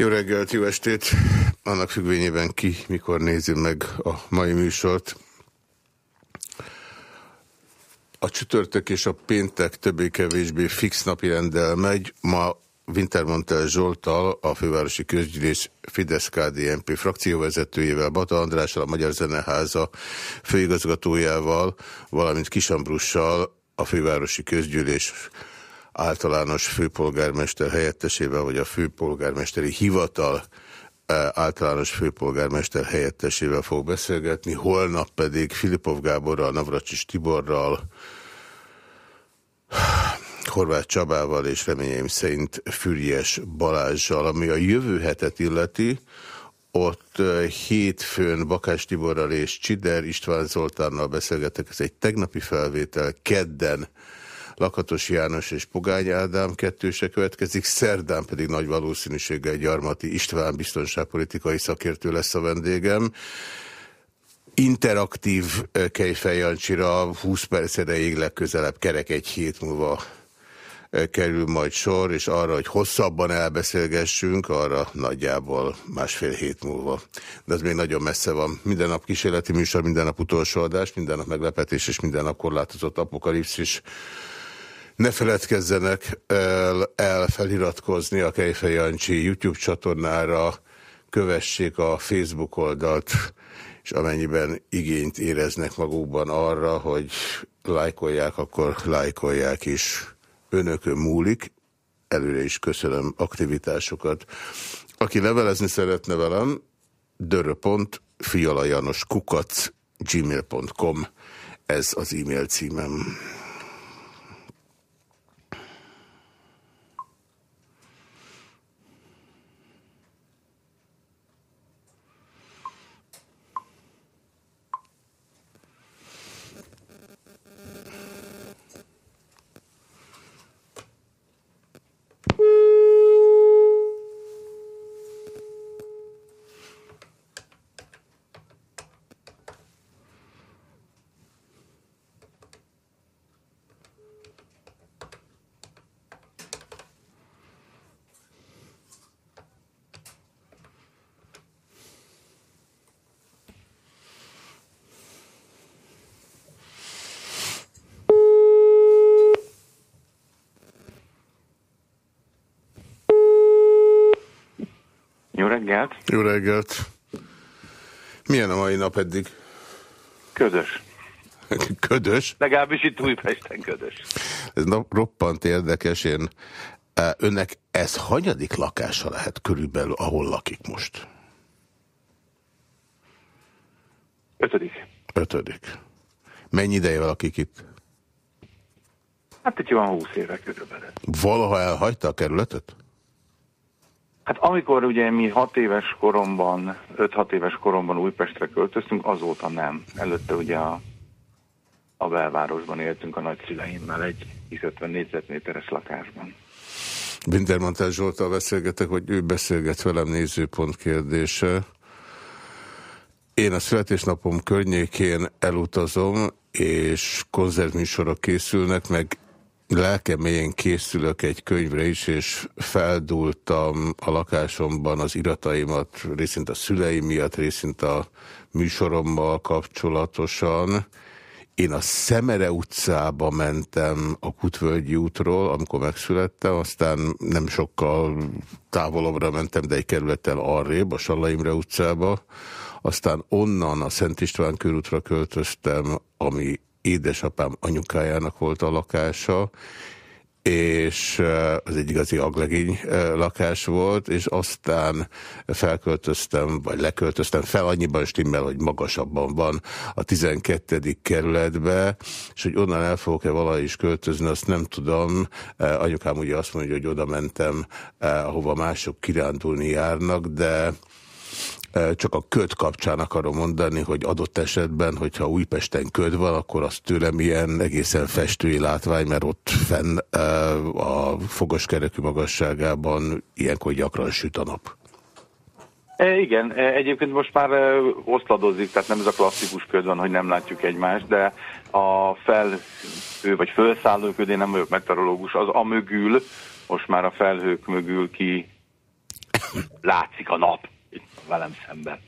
Jó reggelt, jó estét! Annak függvényében ki, mikor nézi meg a mai műsort. A csütörtök és a péntek többé-kevésbé fix napi rendel megy. Ma Wintermantel Zsoltal, a fővárosi közgyűlés Fidesz-KDNP frakcióvezetőjével, Bata Andrással, a Magyar Zeneháza főigazgatójával, valamint Kisambrussal, a fővárosi közgyűlés általános főpolgármester helyettesével, vagy a főpolgármesteri hivatal e, általános főpolgármester helyettesével fog beszélgetni, holnap pedig Filipov Gáborral, Navracsis Tiborral, Horváth Csabával és reményeim szerint Füriyes Balázsjal, ami a jövő hetet illeti, ott e, hétfőn Bakás Tiborral és Csider István Zoltánnal beszélgetek, ez egy tegnapi felvétel, kedden Lakatos János és Pogány Ádám kettőse következik, szerdán pedig nagy valószínűséggel Gyarmati István biztonságpolitikai szakértő lesz a vendégem. Interaktív eh, Kejfej Jancsira 20 perc erejéig legközelebb kerek egy hét múlva eh, kerül majd sor, és arra, hogy hosszabban elbeszélgessünk, arra nagyjából másfél hét múlva. De ez még nagyon messze van. Minden nap kísérleti műsor, minden nap utolsó adás, minden nap meglepetés, és minden nap korlátozott apokalipszis. Ne feledkezzenek el, el feliratkozni a Kejfej Jancsi YouTube csatornára, kövessék a Facebook oldalt, és amennyiben igényt éreznek magukban arra, hogy lájkolják, akkor lájkolják is. Önökön múlik. Előre is köszönöm aktivitásokat. Aki levelezni szeretne velem, dörö.fialajanoskukac ez az e-mail címem. Reggelt! Jó reggelt! Milyen a mai nap eddig? Ködös. ködös? Legalábbis itt Újpesten ködös. Ez nap roppant érdekes. Én, e, önnek ez hanyadik lakása lehet körülbelül, ahol lakik most? Ötödik. Ötödik. Mennyi ideje lakik itt? Hát itt van húsz éve körülbelül. Valaha elhagyta a kerületet? Hát amikor ugye mi hat éves koromban, 5-6 éves koromban Újpestre költöztünk, azóta nem. Előtte ugye a, a belvárosban éltünk a nagyszüleimmel egy 50 négyzetméteres lakásban. Wintermantel Zsoltal beszélgetek, hogy ő beszélget velem nézőpont kérdése. Én a születésnapom környékén elutazom, és konzervműsorok készülnek, meg lelkemélyen készülök egy könyvre is, és feldultam a lakásomban az irataimat, részint a szüleim miatt, részint a műsorommal kapcsolatosan. Én a Szemere utcába mentem a Kutvölgyi útról, amikor megszülettem, aztán nem sokkal távolabbra mentem, de egy kerülettel arrébb, a Sallaimre utcába, aztán onnan a Szent István körútra költöztem, ami édesapám anyukájának volt a lakása, és eh, az egy igazi aglegény eh, lakás volt, és aztán felköltöztem, vagy leköltöztem fel annyiban stimmel, hogy magasabban van a 12. kerületbe, és hogy onnan el fogok-e valahogy is költözni, azt nem tudom. Eh, anyukám ugye azt mondja, hogy oda mentem, ahova mások kirándulni járnak, de csak a köd kapcsán akarom mondani, hogy adott esetben, hogyha Újpesten köd van, akkor az tőlem ilyen egészen festői látvány, mert ott fenn a fogaskerekű magasságában ilyenkor gyakran süt a nap. E, igen, e, egyébként most már e, oszladozik, tehát nem ez a klasszikus köd van, hogy nem látjuk egymást, de a felhő vagy felszálló én nem vagyok meteorológus, az a mögül, most már a felhők mögül ki látszik a nap velem szemben.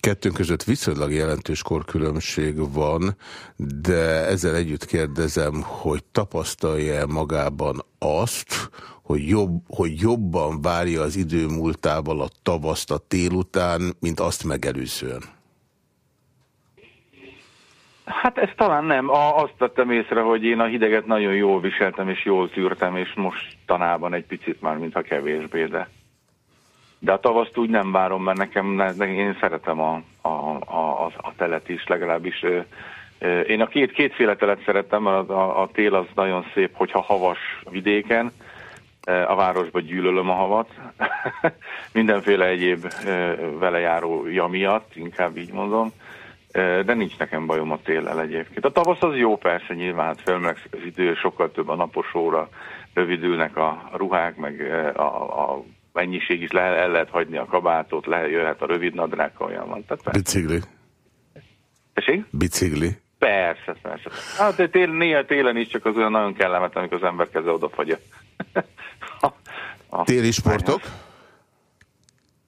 Kettőnk között viszonylag jelentős korkülönbség van, de ezzel együtt kérdezem, hogy tapasztalja magában azt, hogy, jobb, hogy jobban várja az idő múltával a tavaszt a tél után, mint azt megelőzően? Hát ez talán nem. A, azt tettem észre, hogy én a hideget nagyon jól viseltem, és jól tűrtem, és most tanában egy picit már, mintha kevésbé, de... De a tavaszt úgy nem várom, mert nekem, én szeretem a, a, a, a telet is, legalábbis. Én a két, kétféle telet szeretem, mert a, a tél az nagyon szép, hogyha havas vidéken, a városba gyűlölöm a havat, mindenféle egyéb vele járója miatt, inkább így mondom, de nincs nekem bajom a téllel egyébként. A tavasz az jó persze, nyilván hát felmelegszik az idő, sokkal több a napos óra, rövidülnek a ruhák, meg a, a mennyiség is le, el lehet hagyni a kabátot, le, jöhet a rövid nadrág, olyan van. Tehát Bicikli. Tessék? Bicikli. Persze, persze. Hát tél, néha télen is csak az olyan nagyon kellemetlen, amikor az ember keze odafagyja. Téli sportok?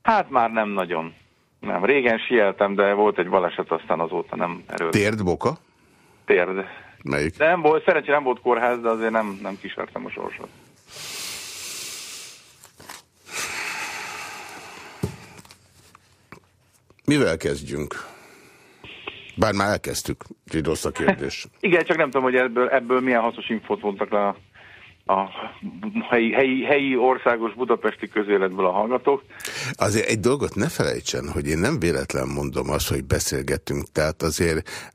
Hát már nem nagyon. Nem, régen sieltem, de volt egy baleset, aztán azóta nem erőt. Térd, boka? Térd. Melyik? De nem volt, szerencsére nem volt kórház, de azért nem, nem kísértem a sorsot. Mivel kezdjünk? Bár már elkezdtük, egy rossz a kérdés. Igen, csak nem tudom, hogy ebből, ebből milyen hasznos infót vontak le a, a helyi, helyi, helyi országos budapesti közéletből a hallgatók. Azért egy dolgot ne felejtsen, hogy én nem véletlen mondom azt, hogy beszélgetünk, tehát azért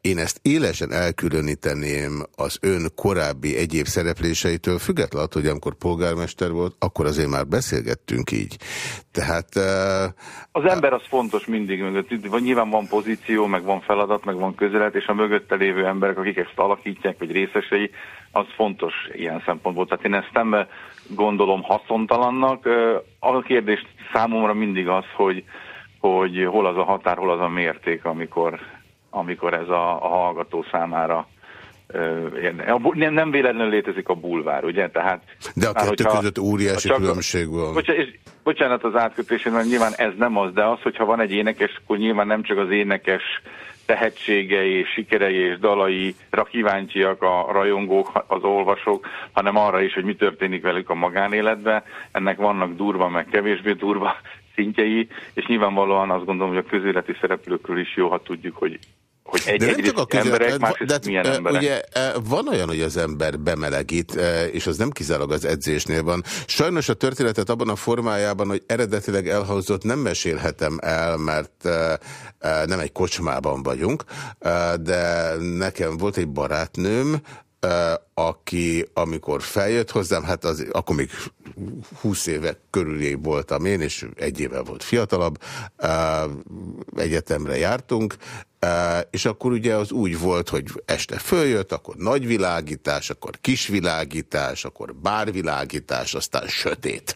én ezt élesen elkülöníteném az ön korábbi egyéb szerepléseitől, függetlenül, hogy amikor polgármester volt, akkor azért már beszélgettünk így. Tehát... Az ember az fontos mindig mögött. Nyilván van pozíció, meg van feladat, meg van közelet, és a mögötte lévő emberek, akik ezt alakítják, vagy részesei, az fontos ilyen szempontból. Tehát én ezt nem gondolom haszontalannak. A kérdés számomra mindig az, hogy, hogy hol az a határ, hol az a mérték, amikor amikor ez a, a hallgató számára nem, nem véletlenül létezik a bulvár, ugye? Tehát, de a kettő hogyha, között óriási különbség van. Bocsánat, és, bocsánat az átkötésén, mert nyilván ez nem az, de az, hogyha van egy énekes, akkor nyilván nem csak az énekes tehetségei, sikerei és dalaira kíváncsiak a rajongók, az olvasók, hanem arra is, hogy mi történik velük a magánéletben. Ennek vannak durva, meg kevésbé durva szintjei, és nyilvánvalóan azt gondolom, hogy a közéleti szereplőkről is jó, ha tudjuk, hogy hogy egy, de nem csak a között, emberek, másrészt de, milyen emberek. Ugye van olyan, hogy az ember bemelegít, és az nem kizárólag az edzésnél van. Sajnos a történetet abban a formájában, hogy eredetileg elhangzott, nem mesélhetem el, mert nem egy kocsmában vagyunk, de nekem volt egy barátnőm, aki amikor feljött hozzám, hát az, akkor még 20 éve körülé voltam én, és egy éve volt fiatalabb, egyetemre jártunk, és akkor ugye az úgy volt, hogy este följött, akkor nagy világítás, akkor kis világítás, akkor bárvilágítás, aztán sötét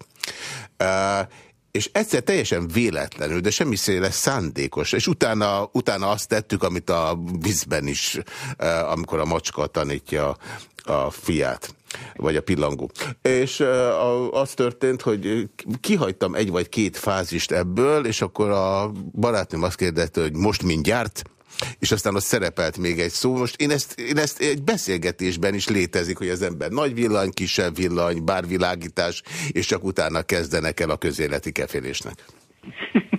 és egyszer teljesen véletlenül, de semmiféle szándékos, és utána, utána azt tettük, amit a vízben is, eh, amikor a macska tanítja a fiát vagy a pillangó. És uh, az történt, hogy kihagytam egy vagy két fázist ebből, és akkor a barátnőm azt kérdezte, hogy most mindjárt, és aztán ott szerepelt még egy szó. Most én ezt, én ezt egy beszélgetésben is létezik, hogy az ember nagy villany, kisebb villany, bárvilágítás, és csak utána kezdenek el a közéleti kefélésnek.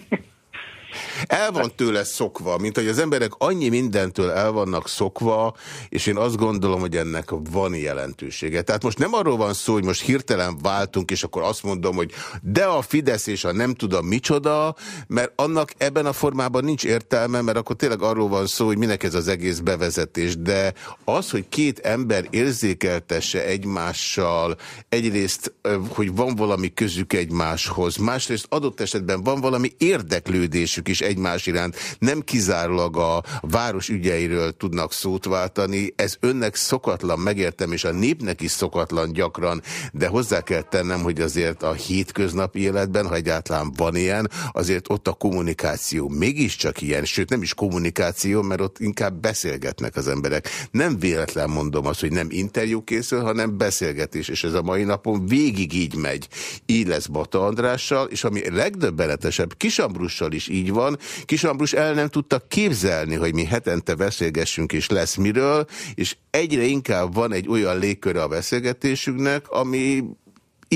El van tőle szokva, mint hogy az emberek annyi mindentől el vannak szokva, és én azt gondolom, hogy ennek van jelentősége. Tehát most nem arról van szó, hogy most hirtelen váltunk, és akkor azt mondom, hogy de a Fidesz és a nem tudom micsoda, mert annak ebben a formában nincs értelme, mert akkor tényleg arról van szó, hogy minek ez az egész bevezetés. De az, hogy két ember érzékeltesse egymással, egyrészt, hogy van valami közük egymáshoz, másrészt adott esetben van valami érdeklődésük is egy egymás iránt, nem kizárólag a város ügyeiről tudnak szót váltani. Ez önnek szokatlan, megértem, és a népnek is szokatlan gyakran, de hozzá kell tennem, hogy azért a hétköznapi életben, ha egyáltalán van ilyen, azért ott a kommunikáció mégiscsak ilyen, sőt nem is kommunikáció, mert ott inkább beszélgetnek az emberek. Nem véletlen mondom azt, hogy nem interjú készül, hanem beszélgetés, és ez a mai napon végig így megy. Így lesz Bata Andrással, és ami legdöbbenetesebb, Kisambrussal is így van. Kisambrus el nem tudta képzelni, hogy mi hetente beszélgessünk, és lesz miről, és egyre inkább van egy olyan légköre a beszélgetésünknek, ami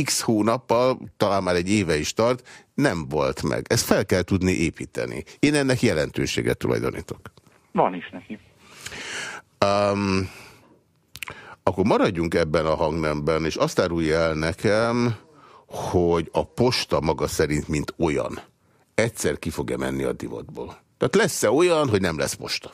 x hónappal, talán már egy éve is tart, nem volt meg. Ezt fel kell tudni építeni. Én ennek jelentőséget tulajdonítok. Van is neki. Um, akkor maradjunk ebben a hangnemben, és azt árulja el nekem, hogy a posta maga szerint, mint olyan, egyszer ki fog-e menni a divatból. Tehát lesz-e olyan, hogy nem lesz posta?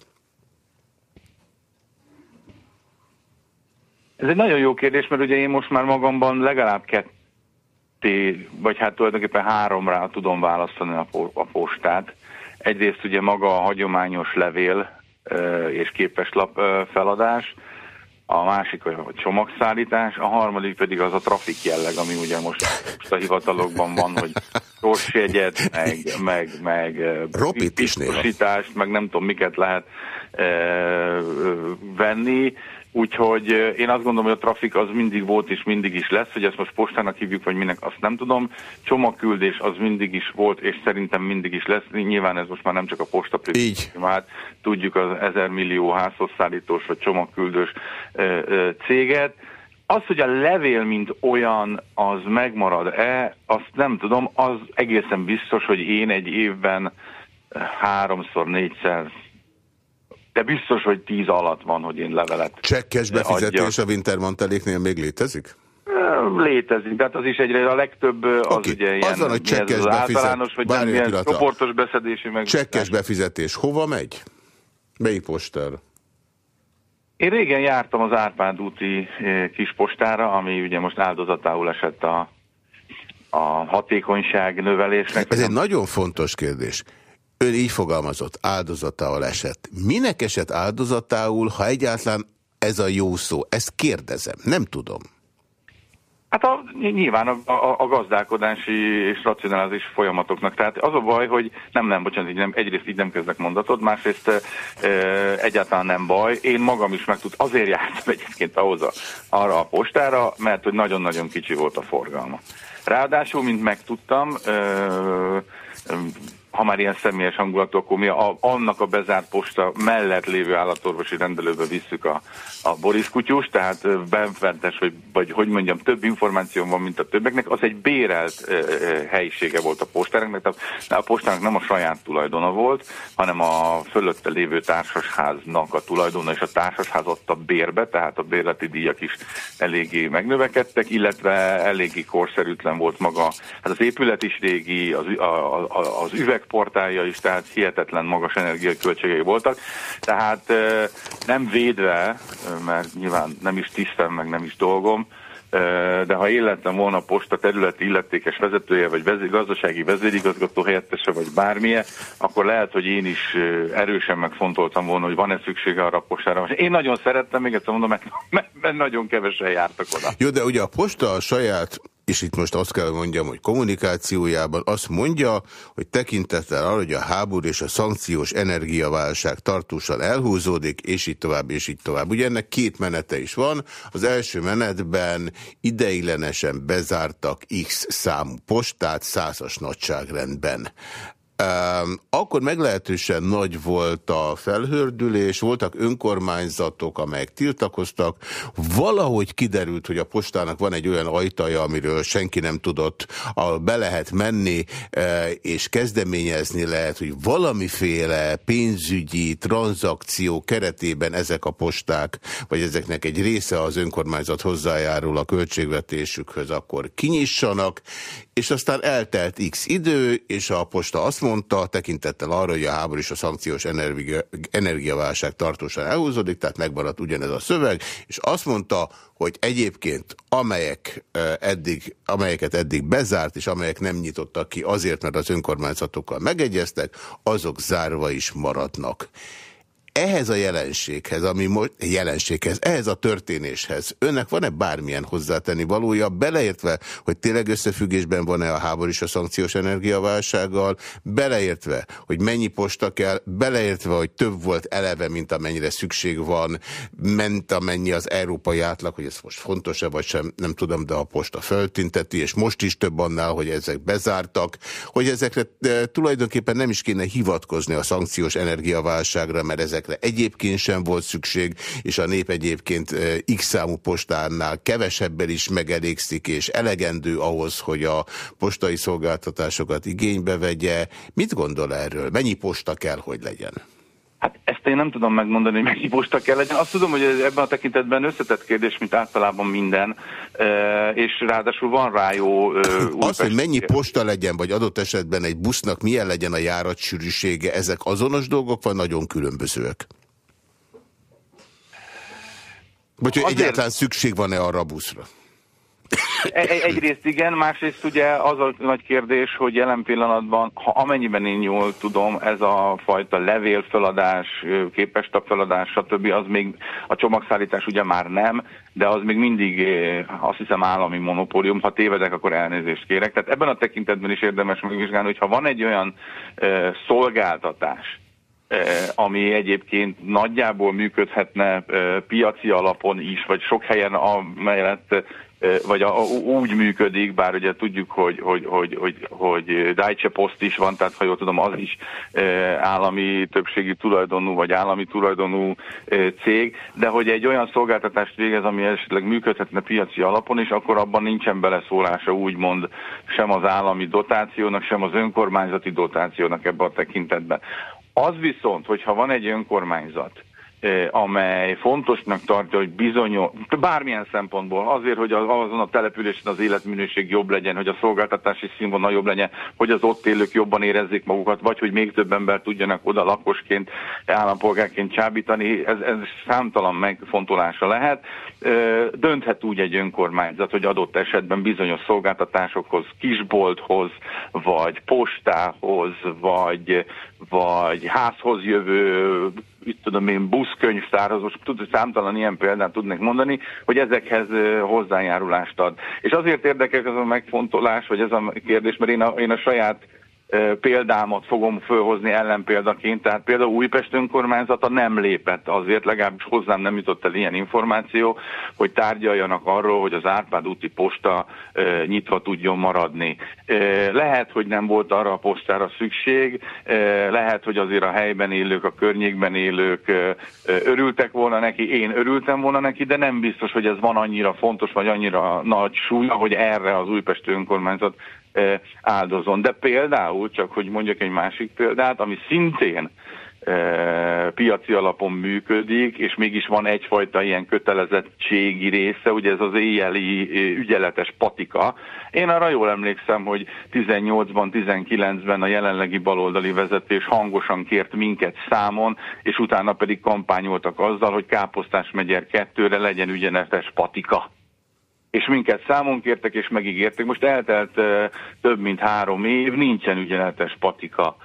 Ez egy nagyon jó kérdés, mert ugye én most már magamban legalább ketté, vagy hát tulajdonképpen háromra tudom választani a postát. Egyrészt ugye maga a hagyományos levél és képeslap feladás, a másik a csomagszállítás, a harmadik pedig az a trafik jelleg, ami ugye most, most a hivatalokban van, hogy jegyet, meg, meg, meg biztosítást, meg nem tudom miket lehet e, venni. Úgyhogy én azt gondolom, hogy a trafik az mindig volt és mindig is lesz, hogy ezt most postának hívjuk, vagy minek, azt nem tudom. Csomagküldés az mindig is volt, és szerintem mindig is lesz. Nyilván ez most már nem csak a posta. Már tudjuk az ezer millió házhozszállítós vagy csomagküldős ö, ö, céget. Az, hogy a levél, mint olyan, az megmarad-e, azt nem tudom. Az egészen biztos, hogy én egy évben háromszor, négyszer, de biztos, hogy tíz alatt van, hogy én levelet Csekkes befizetés adjak. a Wintermanteléknél még létezik? Létezik, de hát az is egyre a legtöbb az okay. ugye ilyen, az van, hogy csekkes az általános, vagy nem ilyen csoportos beszedési meg. Csekkes befizetés hova megy? Melyik postára? Én régen jártam az Árpád úti kis postára, ami ugye most áldozatául esett a, a hatékonyság növelésnek. Ez egy nagyon fontos kérdés. Ön így fogalmazott, áldozatául esett. Minek esett áldozatául, ha egyáltalán ez a jó szó? Ezt kérdezem, nem tudom. Hát a, nyilván a, a, a gazdálkodási és racionális folyamatoknak. Tehát az a baj, hogy nem, nem, bocsánat, így nem, egyrészt így nem kezdek mondatod, másrészt e, egyáltalán nem baj. Én magam is meg tud, azért jártam egyébként ahhoz a, arra a postára, mert hogy nagyon-nagyon kicsi volt a forgalma. Ráadásul, mint megtudtam, e, ha már ilyen személyes hangulatú, akkor mi a, annak a bezárt posta mellett lévő állatorvosi rendelőbe visszük a, a Boris kutyus, tehát benfentes, hogy, vagy hogy mondjam, több információ van, mint a többeknek, az egy bérelt e, helyisége volt a postának, tehát a postának nem a saját tulajdona volt, hanem a fölötte lévő társasháznak a tulajdona, és a társasház adta bérbe, tehát a bérleti díjak is eléggé megnövekedtek, illetve eléggé korszerűtlen volt maga, hát az épület is régi, az, a, a, az üveg portálja is, tehát hihetetlen magas energiaköltségei voltak. Tehát nem védve, mert nyilván nem is tisztem, meg nem is dolgom, de ha én lettem volna a posta területi illetékes vezetője, vagy vezé, gazdasági vezérigazgató helyettese, vagy bármilyen, akkor lehet, hogy én is erősen megfontoltam volna, hogy van-e szüksége arra a postára. Én nagyon szerettem, még egyszer mondom, mert, mert nagyon kevesen jártak oda. Jó, de ugye a posta a saját és itt most azt kell mondjam, hogy kommunikációjában azt mondja, hogy tekintettel arra, hogy a háború és a szankciós energiaválság tartósan elhúzódik, és így tovább, és így tovább. Ugye ennek két menete is van. Az első menetben ideiglenesen bezártak X számú postát százas nagyságrendben. Akkor meglehetősen nagy volt a felhördülés, voltak önkormányzatok, amelyek tiltakoztak. Valahogy kiderült, hogy a postának van egy olyan ajtaja, amiről senki nem tudott, ahol be lehet menni, e, és kezdeményezni lehet, hogy valamiféle pénzügyi tranzakció keretében ezek a posták, vagy ezeknek egy része az önkormányzat hozzájárul a költségvetésükhöz, akkor kinyissanak, és aztán eltelt x idő, és a posta azt mondta, tekintettel arra, hogy a háború és a szankciós energia, energiaválság tartósan elhúzódik, tehát megmaradt ugyanez a szöveg, és azt mondta, hogy egyébként amelyek eddig, amelyeket eddig bezárt, és amelyek nem nyitottak ki azért, mert az önkormányzatokkal megegyeztek, azok zárva is maradnak ehhez a jelenséghez, ami most jelenséghez, ehhez a történéshez önnek van-e bármilyen hozzátenni valója, beleértve, hogy tényleg összefüggésben van-e a háború és a szankciós energiaválsággal, beleértve, hogy mennyi posta kell, beleértve, hogy több volt eleve, mint amennyire szükség van, ment amennyi az európai átlag, hogy ez most fontos-e vagy sem, nem tudom, de a posta föltinteti, és most is több annál, hogy ezek bezártak, hogy ezekre de, tulajdonképpen nem is kéne hivatkozni a szankciós energiaválságra, mert ezek ezekre egyébként sem volt szükség, és a nép egyébként X számú postánál kevesebben is megelégszik, és elegendő ahhoz, hogy a postai szolgáltatásokat igénybe vegye. Mit gondol erről? Mennyi posta kell, hogy legyen? Hát ezt én nem tudom megmondani, hogy mennyi posta kell legyen. Azt tudom, hogy ebben a tekintetben összetett kérdés, mint általában minden, és ráadásul van rá jó... Az, hogy mennyi posta legyen, vagy adott esetben egy busznak milyen legyen a járatsűrűsége, ezek azonos dolgok, vagy nagyon különbözőek? Vagy hogy egyáltalán szükség van-e arra a buszra? Egyrészt igen, másrészt ugye az a nagy kérdés, hogy jelen pillanatban, ha amennyiben én jól tudom, ez a fajta levélfeladás, képestapfeladás, stb. az még a csomagszállítás ugye már nem, de az még mindig azt hiszem állami monopólium. Ha tévedek, akkor elnézést kérek. Tehát ebben a tekintetben is érdemes megvizsgálni, hogy ha van egy olyan szolgáltatás, ami egyébként nagyjából működhetne piaci alapon is, vagy sok helyen amellett vagy a, úgy működik, bár ugye tudjuk, hogy, hogy, hogy, hogy, hogy Deutsche Post is van, tehát ha jól tudom, az is állami többségi tulajdonú, vagy állami tulajdonú cég, de hogy egy olyan szolgáltatást végez, ami esetleg működhetne piaci alapon, és akkor abban nincsen beleszólása úgymond sem az állami dotációnak, sem az önkormányzati dotációnak ebben a tekintetben. Az viszont, hogyha van egy önkormányzat, amely fontosnak tartja, hogy bizonyos, bármilyen szempontból, azért, hogy azon a településen az életminőség jobb legyen, hogy a szolgáltatási színvonal jobb legyen, hogy az ott élők jobban érezzék magukat, vagy hogy még több ember tudjanak oda lakosként, állampolgárként csábítani, ez, ez számtalan megfontolása lehet. Dönthet úgy egy önkormányzat, hogy adott esetben bizonyos szolgáltatásokhoz, kisbolthoz, vagy postához, vagy, vagy házhoz jövő mit tudom én, buszkönyvtárhoz, most tud, számtalan ilyen példát tudnék mondani, hogy ezekhez hozzájárulást ad. És azért érdekes ez a megfontolás, vagy ez a kérdés, mert én a, én a saját példámat fogom fölhozni ellenpéldaként, tehát például Újpest önkormányzata nem lépett azért, legalábbis hozzám nem jutott el ilyen információ, hogy tárgyaljanak arról, hogy az Árpád úti posta nyitva tudjon maradni. Lehet, hogy nem volt arra a postára szükség, lehet, hogy azért a helyben élők, a környékben élők örültek volna neki, én örültem volna neki, de nem biztos, hogy ez van annyira fontos, vagy annyira nagy súlya, hogy erre az Újpest önkormányzat áldozon. De például, csak hogy mondjak egy másik példát, ami szintén piaci alapon működik, és mégis van egyfajta ilyen kötelezettségi része, ugye ez az éjjeli ügyeletes patika. Én arra jól emlékszem, hogy 18-ban, 19-ben a jelenlegi baloldali vezetés hangosan kért minket számon, és utána pedig kampányoltak azzal, hogy Káposztás megyer kettőre legyen ügyeletes patika és minket számon kértek, és megígértek. Most eltelt több mint három év, nincsen ügyeletes patika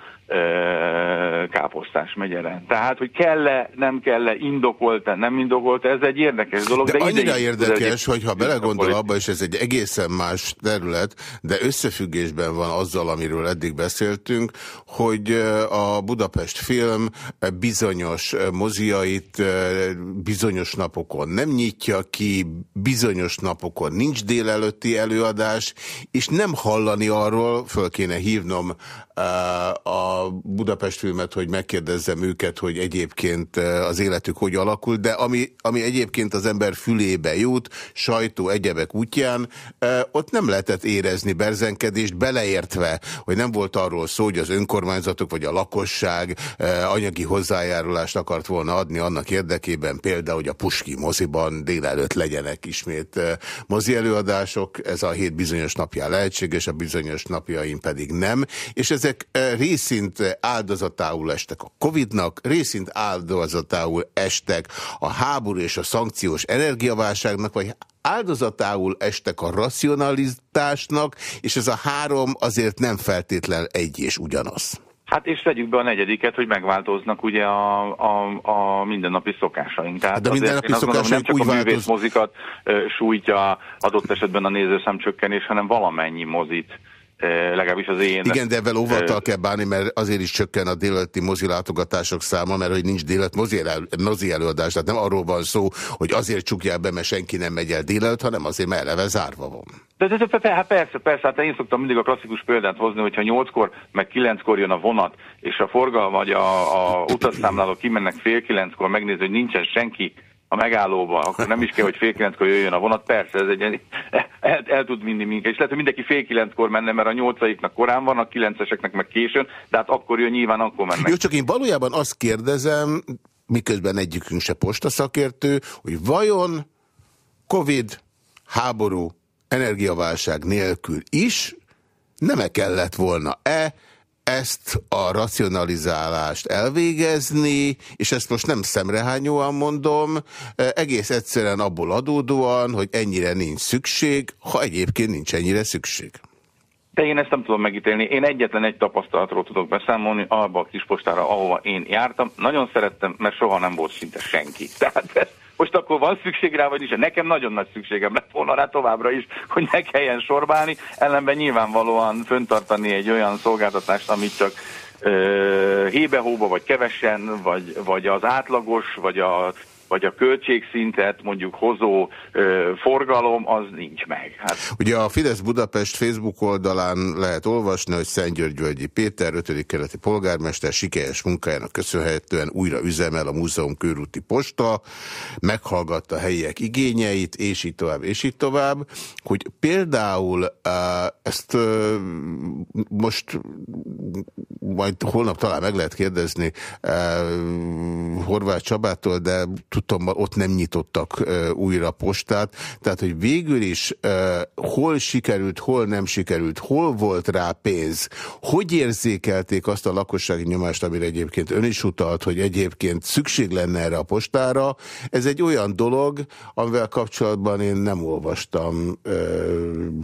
káposztás megyere. Tehát, hogy kell-e, nem kell-e, indokolt-e, nem indokolt ez egy érdekes dolog. De, de annyira érdekes, hogy ha belegondol abba, és ez egy egészen más terület, de összefüggésben van azzal, amiről eddig beszéltünk, hogy a Budapest film bizonyos moziait bizonyos napokon nem nyitja ki, bizonyos napokon nincs délelőtti előadás, és nem hallani arról, föl kéne hívnom a Budapest filmet, hogy megkérdezzem őket, hogy egyébként az életük hogy alakul, de ami, ami egyébként az ember fülébe jut, sajtó egyebek útján, ott nem lehetett érezni berzenkedést, beleértve, hogy nem volt arról szó, hogy az önkormányzatok vagy a lakosság anyagi hozzájárulást akart volna adni annak érdekében, például, hogy a Puski moziban délelőtt legyenek ismét mozi előadások, ez a hét bizonyos napján lehetséges, a bizonyos napjain pedig nem, és ezek részint áldozatául estek a Covid-nak, részint áldozatául estek a háború és a szankciós energiaválságnak, vagy áldozatául estek a racionaliztásnak, és ez a három azért nem feltétlen egy és ugyanaz. Hát és vegyük be a negyediket, hogy megváltoznak ugye a, a, a mindennapi szokásaink. Tehát De mindennapi szokásaink nem csak a művészmozikat sújtja adott esetben a nézőszámcsökkenés, hanem valamennyi mozit legalábbis az én... Igen, de ebben óvattal kell bánni, mert azért is csökken a délelőtti mozi látogatások száma, mert hogy nincs délelőtt mozi, mozi előadás, tehát nem arról van szó, hogy azért csukják be, mert senki nem megy el délelőtt, hanem azért, mert eleve zárva van. De, de, de, de hát persze, persze, hát én szoktam mindig a klasszikus példát hozni, hogyha nyolckor, meg kilenckor jön a vonat, és a forgalom vagy a, a utasszámlálók kimennek fél kilenckor megnézni, hogy nincsen senki a megállóba, akkor nem is kell, hogy fél kilenckor jöjjön a vonat. Persze, ez egy, el, el tud vinni minket. És lehet, hogy mindenki fél kilenckor menne, mert a nyolcaiknak korán van, a kilenceseknek meg későn, de hát akkor jön nyilván, akkor mennek. Jó, csak én valójában azt kérdezem, miközben egyikünk se postaszakértő, hogy vajon Covid, háború, energiaválság nélkül is nem -e kellett volna-e ezt a racionalizálást elvégezni, és ezt most nem szemrehányóan mondom, egész egyszerűen abból adódóan, hogy ennyire nincs szükség, ha egyébként nincs ennyire szükség. De én ezt nem tudom megítélni. Én egyetlen egy tapasztalatról tudok beszámolni, abba a kis postára, ahova én jártam. Nagyon szerettem, mert soha nem volt szinte senki. Tehát most akkor van szükség rá, vagy is. Nekem nagyon nagy szükségem lett volna rá továbbra is, hogy ne kelljen sorbálni, ellenben nyilvánvalóan föntartani egy olyan szolgáltatást, amit csak hébe-hóba, vagy kevesen, vagy, vagy az átlagos, vagy a vagy a költségszintet mondjuk hozó ö, forgalom, az nincs meg. Hát. Ugye a Fidesz Budapest Facebook oldalán lehet olvasni, hogy Szent György Völgyi Péter, 5. keleti polgármester sikeres munkájának köszönhetően újra üzemel a múzeum körúti posta, meghallgatta a helyiek igényeit, és így tovább, és így tovább, hogy például ezt most majd holnap talán meg lehet kérdezni Horváth Csabától, de tudom, ott nem nyitottak uh, újra postát, tehát hogy végül is uh, hol sikerült, hol nem sikerült, hol volt rá pénz, hogy érzékelték azt a lakossági nyomást, amire egyébként ön is utalt, hogy egyébként szükség lenne erre a postára, ez egy olyan dolog, amivel kapcsolatban én nem olvastam uh,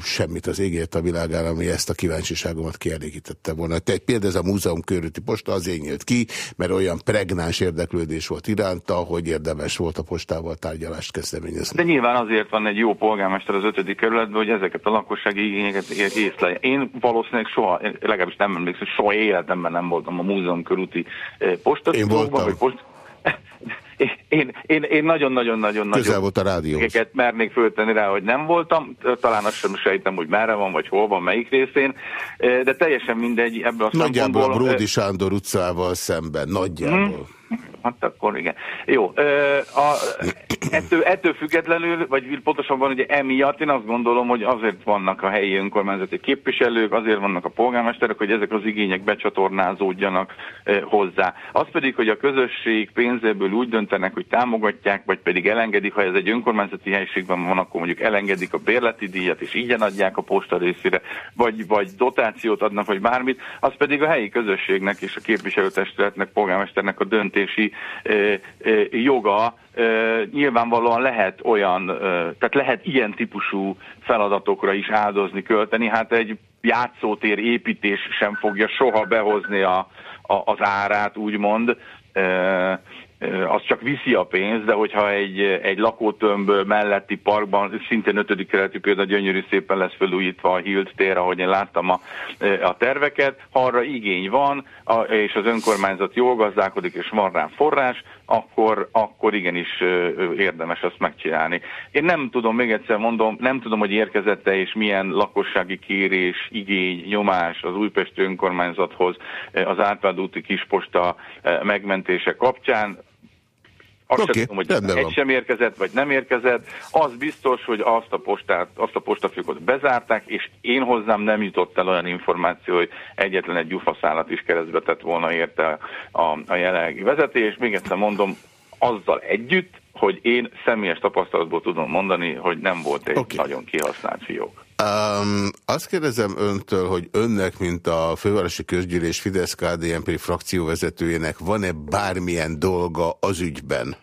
semmit az égért a világára, ami ezt a kíváncsiságomat kielégítette volna. Te egy például ez a múzeum körüti posta azért nyílt ki, mert olyan pregnáns érdeklődés volt iránta, hogy érdemes volt a postával tárgyalást kezdeményezni. De nyilván azért van egy jó polgármester az ötödik kerületben, hogy ezeket a lakossági igényeket észlelje. Én valószínűleg soha, legalábbis nem emlékszem, soha életemben nem voltam a múzeum körúti eh, postatudókban, vagy post én, én, én nagyon-nagyon-nagyon Közel volt a rádió. mernék föltenni rá, hogy nem voltam, talán azt sem sejtem, hogy merre van, vagy hol van, melyik részén, de teljesen mindegy ebből a Nagyjából a Bródi Sándor utcával szemben, nagyjából. Hmm. Hát akkor igen. Jó, a, ettől, ettől függetlenül, vagy pontosabban ugye emiatt én azt gondolom, hogy azért vannak a helyi önkormányzati képviselők, azért vannak a polgármesterek, hogy ezek az igények becsatornázódjanak hozzá. Az pedig, hogy a közösség pénzéből úgy döntenek, hogy támogatják, vagy pedig elengedik, ha ez egy önkormányzati helyiségben van, akkor mondjuk elengedik a bérleti díjat, és így adják a posta részére, vagy, vagy dotációt adnak, vagy bármit, az pedig a helyi közösségnek és a képviselőtestületnek, polgármesternek a döntési joga, nyilvánvalóan lehet olyan, tehát lehet ilyen típusú feladatokra is áldozni, költeni. Hát egy játszótér építés sem fogja soha behozni a, a, az árát, úgymond az csak viszi a pénzt, de hogyha egy, egy lakótömb melletti parkban, szintén ötödik keletű például gyönyörű szépen lesz felújítva a Hilt tér, ahogy én láttam a, a terveket, arra igény van, a, és az önkormányzat jól gazdálkodik, és van rá forrás, akkor, akkor igenis érdemes azt megcsinálni. Én nem tudom, még egyszer mondom, nem tudom, hogy érkezette és milyen lakossági kérés, igény, nyomás az Újpesti önkormányzathoz az Árpád úti kisposta megmentése kapcsán azt okay, sem tudom, hogy egy sem érkezett, vagy nem érkezett. Az biztos, hogy azt a postát, azt a postafiókot bezárták, és én hozzám nem jutott el olyan információ, hogy egyetlen egy gyufaszálat is keresztbe tett volna érte a, a jelenlegi vezetés. Még egyszer mondom, azzal együtt, hogy én személyes tapasztalatból tudom mondani, hogy nem volt egy okay. nagyon kihasznált fiók. Um, azt kérdezem öntől, hogy önnek, mint a Fővárosi Közgyűlés Fidesz-KDNP frakcióvezetőjének van-e bármilyen dolga az ügyben,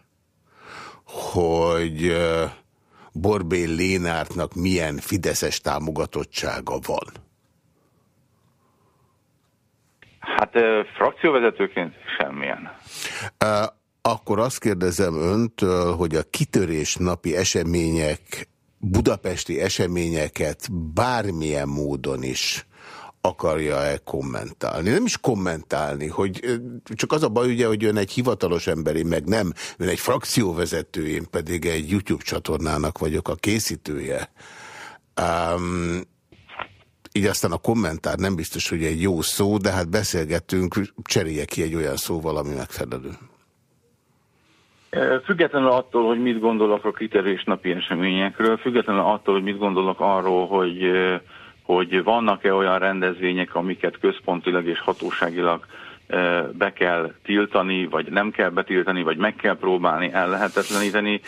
hogy Borbé Lénártnak milyen fideszes támogatottsága van? Hát uh, frakcióvezetőként semmilyen. Uh, akkor azt kérdezem öntől, hogy a kitörés napi események budapesti eseményeket bármilyen módon is akarja-e kommentálni. Nem is kommentálni, hogy csak az a baj ugye, hogy ön egy hivatalos emberi, meg nem, ön egy frakcióvezető, én pedig egy YouTube csatornának vagyok a készítője. Um, így aztán a kommentár nem biztos, hogy egy jó szó, de hát beszélgettünk, cserélje ki egy olyan szóval, ami megfelelő. Függetlenül attól, hogy mit gondolok a kiterés napi eseményekről, függetlenül attól, hogy mit gondolok arról, hogy, hogy vannak-e olyan rendezvények, amiket központilag és hatóságilag be kell tiltani, vagy nem kell betiltani, vagy meg kell próbálni ellehetetleníteni.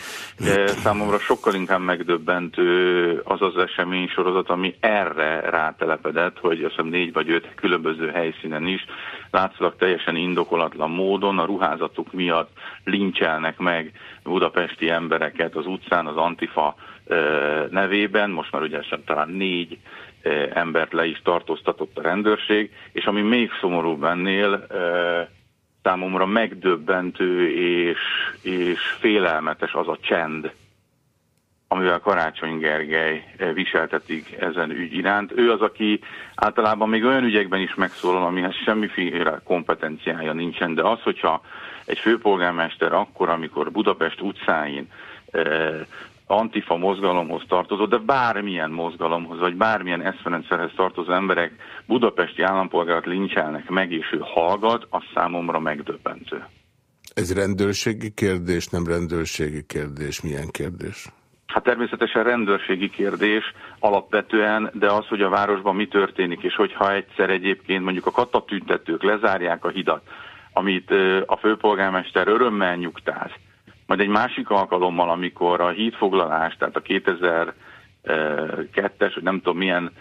Számomra sokkal inkább megdöbbentő az az esemény sorozat, ami erre rátelepedett, hogy azt hiszem négy vagy öt különböző helyszínen is látszólag teljesen indokolatlan módon a ruházatuk miatt lincselnek meg budapesti embereket az utcán az Antifa nevében, most már ugye talán négy embert le is tartóztatott a rendőrség, és ami még szomorúbb ennél, számomra megdöbbentő és, és félelmetes az a csend, amivel Karácsony Gergely viseltetik ezen ügy iránt. Ő az, aki általában még olyan ügyekben is megszólal, amihez semmiféle kompetenciája nincsen, de az, hogyha egy főpolgármester akkor, amikor Budapest utcáin antifa mozgalomhoz tartozó, de bármilyen mozgalomhoz, vagy bármilyen eszferendszerhez tartozó emberek budapesti állampolgárat lincselnek meg, és ő hallgat, az számomra megdöbbentő. Ez rendőrségi kérdés, nem rendőrségi kérdés, milyen kérdés? Hát természetesen rendőrségi kérdés alapvetően, de az, hogy a városban mi történik, és hogyha egyszer egyébként mondjuk a katatüntetők lezárják a hidat, amit a főpolgármester örömmel nyugtáz, majd egy másik alkalommal, amikor a hídfoglalás, tehát a 2000 kettes, hogy nem tudom milyen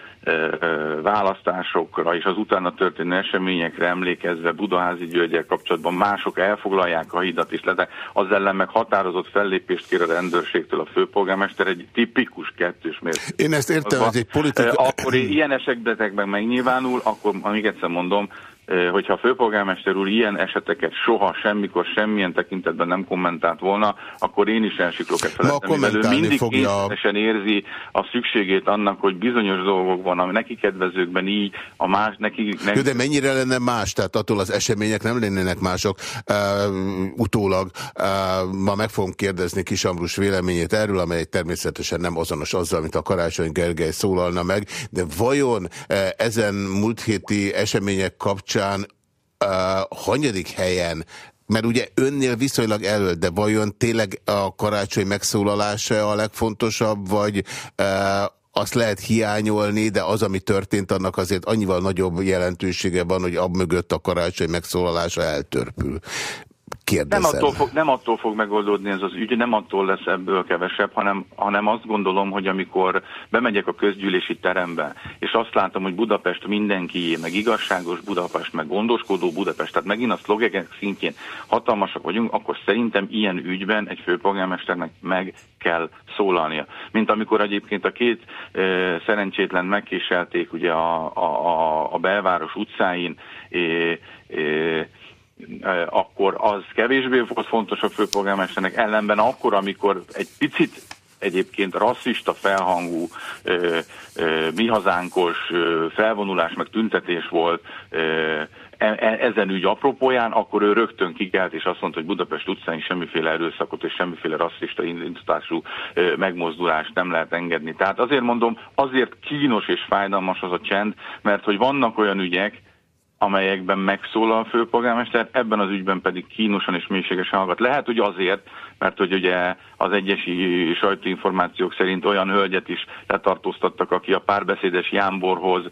választásokra és az utána történő eseményekre emlékezve Budaházi Györgyel kapcsolatban mások elfoglalják a hidat is le, de az ellen meg határozott fellépést kér a rendőrségtől a főpolgármester, egy tipikus kettős mérték. Én ezt értem, hogy egy politika... Akkor ilyen esetekben megnyilvánul, akkor még egyszer mondom, hogyha a főpolgármester úr ilyen eseteket soha, semmikor, semmilyen tekintetben nem kommentált volna, akkor én is elsiklok e felettem, mivel ő mindig fogja... érzi a szükségét annak, hogy bizonyos dolgok van, ami neki kedvezőkben így, a más neki... neki... de mennyire lenne más? Tehát attól az események nem lennének mások. Uh, utólag uh, ma meg fogom kérdezni Kis Ambrus véleményét erről, amely természetesen nem azonos azzal, amit a Karácsony Gergely szólalna meg, de vajon uh, ezen múlt héti események kapcsán kapcsán uh, hanyadik helyen mert ugye önnél viszonylag elő, de vajon tényleg a karácsony megszólalása a legfontosabb, vagy uh, azt lehet hiányolni, de az, ami történt, annak azért annyival nagyobb jelentősége van, hogy ab mögött a karácsony megszólalása eltörpül. Kérdezem. Nem attól, fog, nem attól fog megoldódni ez az ügy, nem attól lesz ebből kevesebb, hanem, hanem azt gondolom, hogy amikor bemegyek a közgyűlési terembe, és azt látom, hogy Budapest mindenkié, meg igazságos Budapest, meg gondoskodó Budapest, tehát megint a szlogegek szintjén hatalmasak vagyunk, akkor szerintem ilyen ügyben egy főpolgármesternek meg kell szólalnia. Mint amikor egyébként a két e, szerencsétlen megkéselték ugye a, a, a, a belváros utcáin, e, e, akkor az kevésbé volt fontos a főpolgármesternek, ellenben akkor, amikor egy picit egyébként rasszista felhangú, ö, ö, mi hazánkos ö, felvonulás, meg tüntetés volt ö, e, e, ezen ügy apropóján, akkor ő rögtön kikelt, és azt mondta, hogy Budapest utcán semmiféle erőszakot és semmiféle rasszista indítású megmozdulást nem lehet engedni. Tehát azért mondom, azért kínos és fájdalmas az a csend, mert hogy vannak olyan ügyek, amelyekben megszólal a főpolgármester, ebben az ügyben pedig kínosan és mélységesen hallgat. Lehet, hogy azért, mert hogy ugye az egyesi sajtóinformációk szerint olyan hölgyet is letartóztattak, aki a párbeszédes Jánborhoz,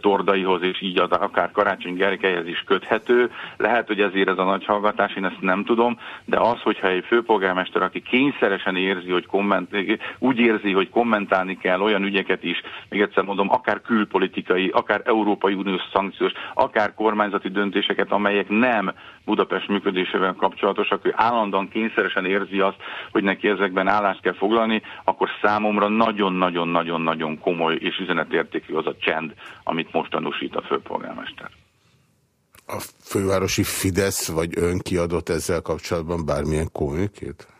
Tordaihoz és így akár Karácsony Gergelyhez is köthető. Lehet, hogy ezért ez a nagy hallgatás, én ezt nem tudom, de az, hogyha egy főpolgármester, aki kényszeresen érzi, hogy komment, úgy érzi, hogy kommentálni kell olyan ügyeket is, még egyszer mondom, akár külpolitikai, akár Európai Uniós szankciós, akár kormányzati döntéseket, amelyek nem Budapest működésével kapcsolatosak, ő állandóan kényszeresen érzi azt, hogy neki ezekben állást kell foglalni, akkor számomra nagyon-nagyon-nagyon-nagyon komoly és üzenetértékű az a csend, amit most tanúsít a főpolgármester. A fővárosi Fidesz vagy ön kiadott ezzel kapcsolatban bármilyen kommunikét?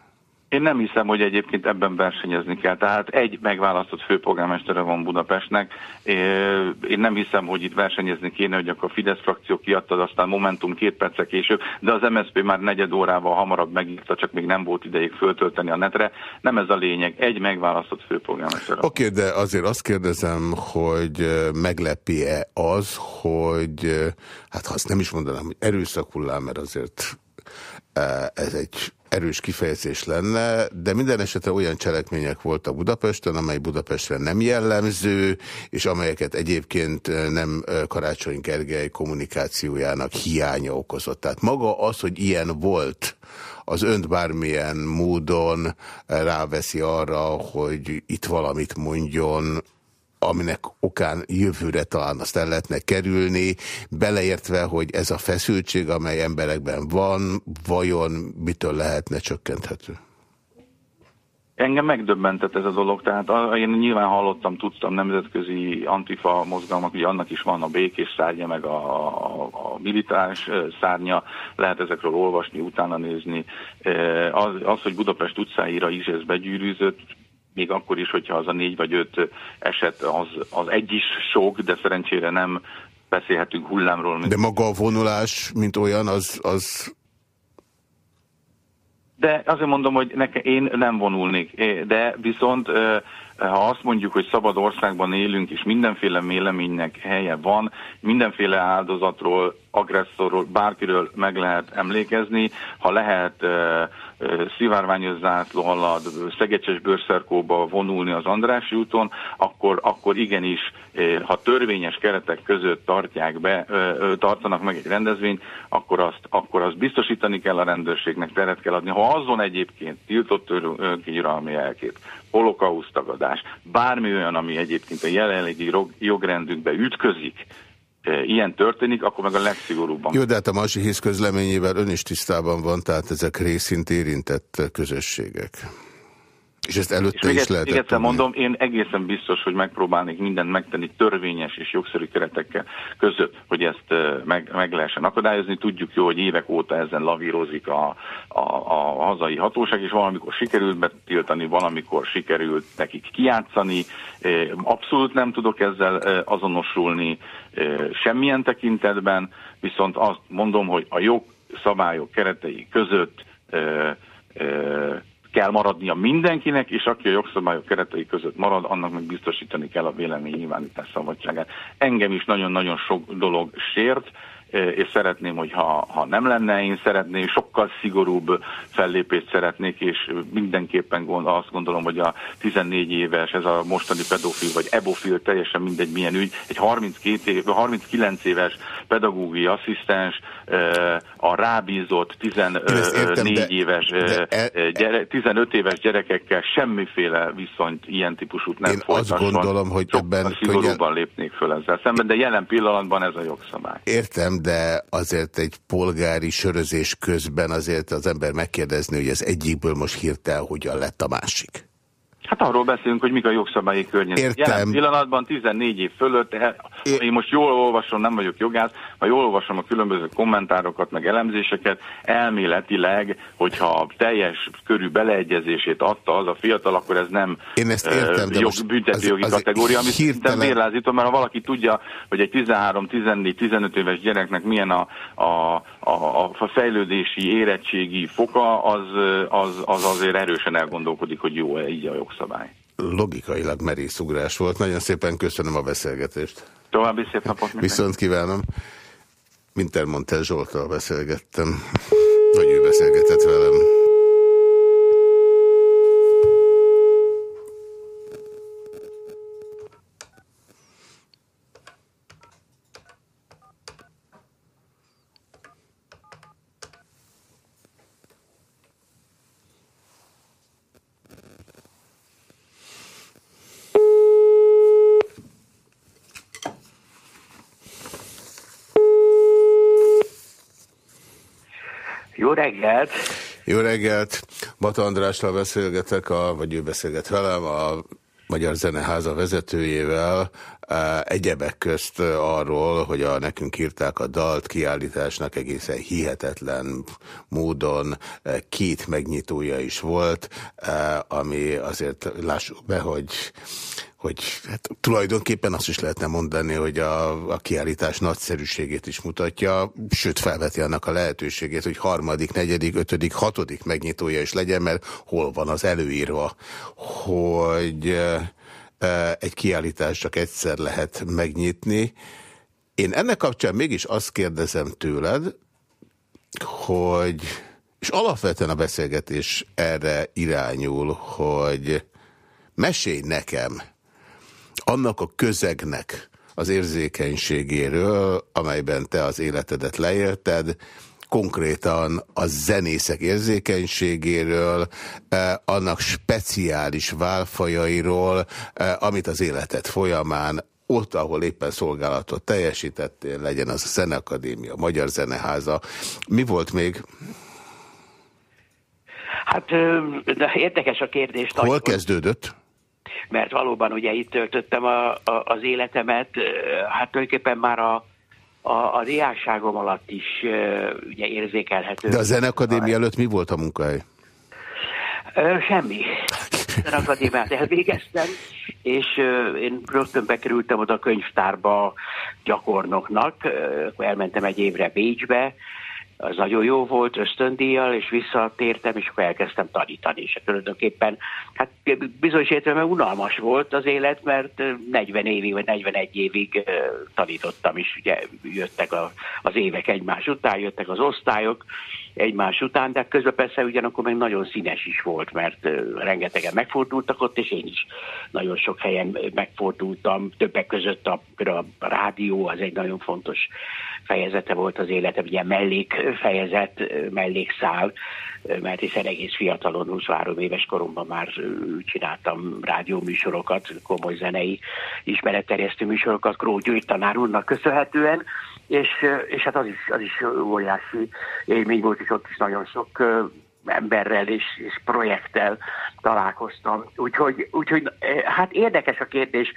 Én nem hiszem, hogy egyébként ebben versenyezni kell. Tehát egy megválasztott főpolgármestere van Budapestnek. Én nem hiszem, hogy itt versenyezni kéne, hogy akkor a Fidesz frakció kiadta, aztán Momentum két perce később, de az MSZP már negyed órával hamarabb megírta, csak még nem volt idejük föltölteni a netre. Nem ez a lényeg. Egy megválasztott főpolgármester. Oké, okay, de azért azt kérdezem, hogy meglepi-e az, hogy hát ha azt nem is mondanám, hogy erőszakullám, mert azért ez egy erős kifejezés lenne, de minden esetre olyan cselekmények voltak Budapesten, amely Budapestre nem jellemző, és amelyeket egyébként nem Karácsony Gergely kommunikációjának hiánya okozott. Tehát maga az, hogy ilyen volt, az önt bármilyen módon ráveszi arra, hogy itt valamit mondjon, aminek okán jövőre talán azt el lehetne kerülni, beleértve, hogy ez a feszültség, amely emberekben van, vajon mitől lehetne csökkenthető? Engem megdöbbentett ez a dolog, tehát én nyilván hallottam, tudtam nemzetközi antifa mozgalmak, hogy annak is van a békés szárnya, meg a, a, a militáns szárnya, lehet ezekről olvasni, utána nézni. Az, az hogy Budapest utcáira is ez begyűrűzött, még akkor is, hogyha az a négy vagy öt eset, az, az egy is sok, de szerencsére nem beszélhetünk hullámról. De maga a vonulás, mint olyan, az... az... De azért mondom, hogy nekem én nem vonulnék, de viszont ha azt mondjuk, hogy szabad országban élünk, és mindenféle véleménynek helye van, mindenféle áldozatról, agresszorról, bárkiről meg lehet emlékezni, ha lehet szivárványos zászló alatt, szegecses bőrszerkóba vonulni az Andrási úton, akkor, akkor igenis, ha törvényes keretek között tartják be, tartanak meg egy rendezvényt, akkor azt, akkor azt biztosítani kell a rendőrségnek, teret kell adni. Ha azon egyébként tiltott törvényiralmi elkép, holokausztagadás, bármi olyan, ami egyébként a jelenlegi jogrendünkbe ütközik, e, ilyen történik, akkor meg a legszigorúbban. Jó, de hát a masi hisz közleményével ön is tisztában van, tehát ezek részint érintett közösségek. És ezt előtte és is lehetett egyszer mondom, én egészen biztos, hogy megpróbálnék mindent megtenni törvényes és jogszerű keretekkel között, hogy ezt meg, meg lehessen akadályozni. Tudjuk jó, hogy évek óta ezen lavírozik a, a, a hazai hatóság, és valamikor sikerült betiltani, valamikor sikerült nekik kijátszani. Abszolút nem tudok ezzel azonosulni semmilyen tekintetben, viszont azt mondom, hogy a jogszabályok keretei között kell maradnia mindenkinek, és aki a jogszabályok keretei között marad, annak meg biztosítani kell a vélemény nyilvánítás szabadságát. Engem is nagyon-nagyon sok dolog sért, és szeretném, hogy ha, ha nem lenne, én szeretném, sokkal szigorúbb fellépést szeretnék, és mindenképpen gond, azt gondolom, hogy a 14 éves, ez a mostani pedofil, vagy ebofil, teljesen mindegy milyen ügy, egy 32 év, 39 éves pedagógiai asszisztens, a rábízott 14 értem, de, éves, de e, gyere, 15 éves gyerekekkel semmiféle viszonyt ilyen típusút nem Én folytasson. azt gondolom, hogy ebben könnyen... lépnék föl ezzel szemben, de jelen pillanatban ez a jogszabály. Értem, de azért egy polgári sörözés közben azért az ember megkérdezni, hogy ez egyikből most hirtel hogyan lett a másik. Hát arról beszélünk, hogy mik a jogszabályi környezet. Értem. Jelen pillanatban 14 év fölött én... én most jól olvasom, nem vagyok jogász, ha jól olvasom a különböző kommentárokat, meg elemzéseket, elméletileg, hogyha teljes körű beleegyezését adta az a fiatal, akkor ez nem én ezt értem, uh, jog, büntetőjogi kategória, ami hirtelen... mérlázító, mert ha valaki tudja, hogy egy 13, 14, 15 éves gyereknek milyen a, a, a, a fejlődési érettségi foka, az, az, az azért erősen elgondolkodik, hogy jó-e így a jogszabály logikailag merész volt. Nagyon szépen köszönöm a beszélgetést. További szép napot. Viszont kívánom. Mintermontel Zsoltal beszélgettem, vagy ő beszélgetett velem. Reggelt! Jó reggelt! Bata Andrással beszélgetek, a, vagy ő beszélget velem, a Magyar Zeneháza vezetőjével, egyebek közt arról, hogy a nekünk írták a dalt kiállításnak egészen hihetetlen módon két megnyitója is volt, ami azért lássuk be, hogy hogy hát, tulajdonképpen azt is lehetne mondani, hogy a, a kiállítás nagyszerűségét is mutatja, sőt felveti annak a lehetőségét, hogy harmadik, negyedik, ötödik, hatodik megnyitója is legyen, mert hol van az előírva, hogy e, egy kiállítás csak egyszer lehet megnyitni. Én ennek kapcsán mégis azt kérdezem tőled, hogy, és alapvetően a beszélgetés erre irányul, hogy mesélj nekem, annak a közegnek az érzékenységéről, amelyben te az életedet leélted, konkrétan a zenészek érzékenységéről, eh, annak speciális válfajairól, eh, amit az életed folyamán ott, ahol éppen szolgálatot teljesítettél, legyen az a Zeneakadémia, a Magyar Zeneháza. Mi volt még? Hát de érdekes a kérdés. Hol kezdődött? Mert valóban ugye itt töltöttem a, a, az életemet, hát tulajdonképpen már a, a, a diákságom alatt is ugye érzékelhető. De a Zenekadémia előtt mi volt a munkahely? Semmi. Zenekadémiát elvégeztem, és én rögtön bekerültem oda a könyvtárba gyakornoknak, elmentem egy évre Bécsbe, az nagyon jó volt, ösztöndíjjal, és visszatértem, és akkor elkezdtem tanítani. És tulajdonképpen hát bizonyos értelemben unalmas volt az élet, mert 40 évig, vagy 41 évig tanítottam, és ugye jöttek a, az évek egymás után, jöttek az osztályok egymás után, de közben persze ugyanakkor meg nagyon színes is volt, mert rengetegen megfordultak ott, és én is nagyon sok helyen megfordultam, többek között a, a rádió az egy nagyon fontos fejezete volt az életem, ugye mellékfejezet, mellékszál, mert hiszen egész fiatalon, 23 éves koromban már csináltam rádióműsorokat, komoly zenei ismeretterjesztő műsorokat Kró György tanár úrnak köszönhetően, és, és hát az is, az is óriási élmény volt, és ott is nagyon sok emberrel és, és projekttel találkoztam. Úgyhogy, úgyhogy hát érdekes a kérdés.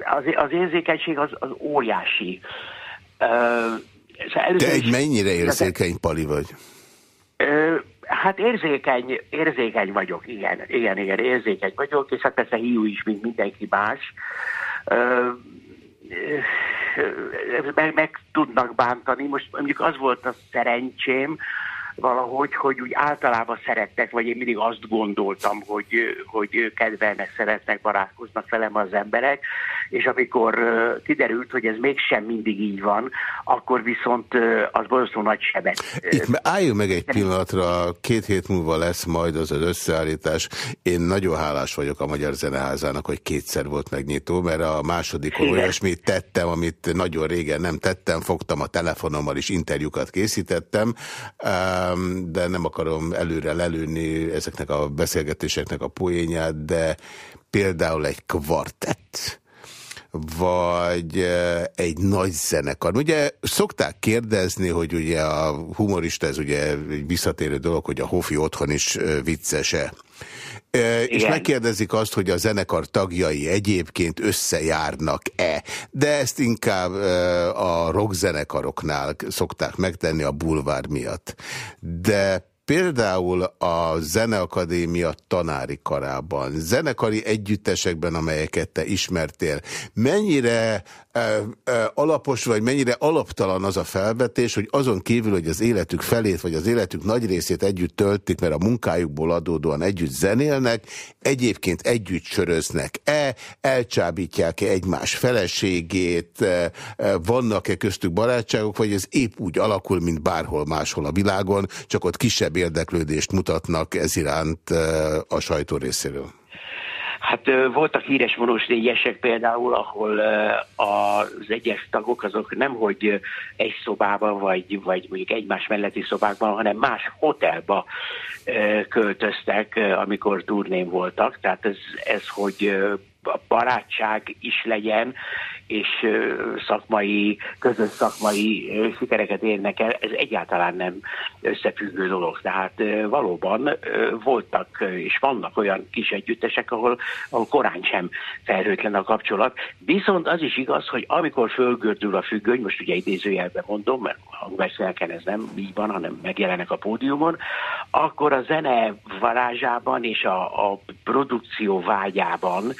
Az, az érzékenység az, az óriási. Szóval Te egy mennyire érzékeny pali vagy? Hát érzékeny, érzékeny vagyok, igen, igen, igen, érzékeny vagyok, és hát persze hiú is, mint mindenki más. Meg, meg tudnak bántani. Most mondjuk az volt a szerencsém, valahogy, hogy úgy általában szerettek, vagy én mindig azt gondoltam, hogy, hogy kedvelnek, szeretnek, barátkoznak velem az emberek, és amikor kiderült, hogy ez mégsem mindig így van, akkor viszont az borzasztó nagy sebet. Itt álljunk meg egy pillanatra, két hét múlva lesz majd az az összeállítás. Én nagyon hálás vagyok a Magyar Zeneházának, hogy kétszer volt megnyitó, mert a másodikon olyasmit tettem, amit nagyon régen nem tettem, fogtam a telefonommal is interjúkat készítettem, de nem akarom előre lelőni ezeknek a beszélgetéseknek a poénját, de például egy kvartett, vagy egy nagy zenekar. Ugye szokták kérdezni, hogy ugye a humorista, ez ugye egy visszatérő dolog, hogy a Hofi otthon is viccese. E, és megkérdezik azt, hogy a zenekar tagjai egyébként összejárnak-e, de ezt inkább a rockzenekaroknál szokták megtenni a bulvár miatt. De például a Zeneakadémia tanári karában, zenekari együttesekben, amelyeket te ismertél, mennyire alapos, vagy mennyire alaptalan az a felvetés, hogy azon kívül, hogy az életük felét, vagy az életük nagy részét együtt töltik, mert a munkájukból adódóan együtt zenélnek, egyébként együtt söröznek-e, elcsábítják-e egymás feleségét, vannak-e köztük barátságok, vagy ez épp úgy alakul, mint bárhol máshol a világon, csak ott kisebb érdeklődést mutatnak ez iránt a sajtó részéről. Hát voltak híres monosdélyesek például, ahol az egyes tagok azok nem, hogy egy szobában, vagy, vagy mondjuk egymás melletti szobákban, hanem más hotelba költöztek, amikor turnén voltak. Tehát ez, ez hogy barátság is legyen, és szakmai, közös szakmai sikereket érnek el, ez egyáltalán nem összefüggő dolog. Tehát valóban voltak és vannak olyan kis együttesek, ahol, ahol korán sem felhőtlen a kapcsolat. Viszont az is igaz, hogy amikor fölgördül a függöny, most ugye idézőjelben mondom, mert hangverseneken ez nem így van, hanem megjelenek a pódiumon, akkor a zene varázsában és a, a produkció vágyában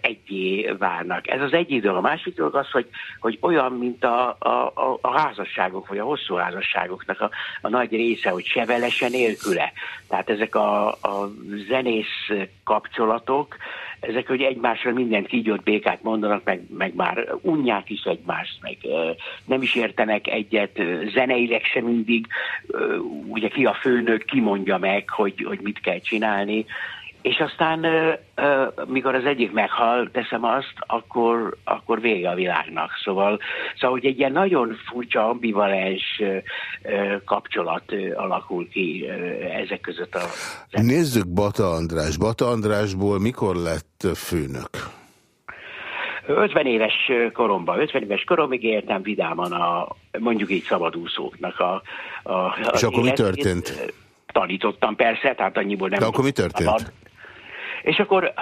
egyé válnak. Ez az egyik dolog. A másik dolog az, hogy, hogy olyan, mint a, a, a házasságok, vagy a hosszú házasságoknak a, a nagy része, hogy se vele, se nélküle. Tehát ezek a, a zenész kapcsolatok, ezek, hogy egymásra mindent kígyott békát mondanak, meg, meg már unják is egymást, meg nem is értenek egyet, zeneileg sem mindig, ugye ki a főnök, ki mondja meg, hogy, hogy mit kell csinálni, és aztán, mikor az egyik meghal, teszem azt, akkor, akkor vége a világnak. Szóval, szóval hogy egy ilyen nagyon furcsa, ambivalens kapcsolat alakul ki ezek között a... Nézzük Bata András. Bata Andrásból mikor lett főnök? 50 éves koromban, 50 éves koromig éltem vidáman a, mondjuk így szabadúszóknak a, a, a És akkor mi történt? Tanítottam persze, tehát annyiból nem... De akkor mi történt? Szabad. És akkor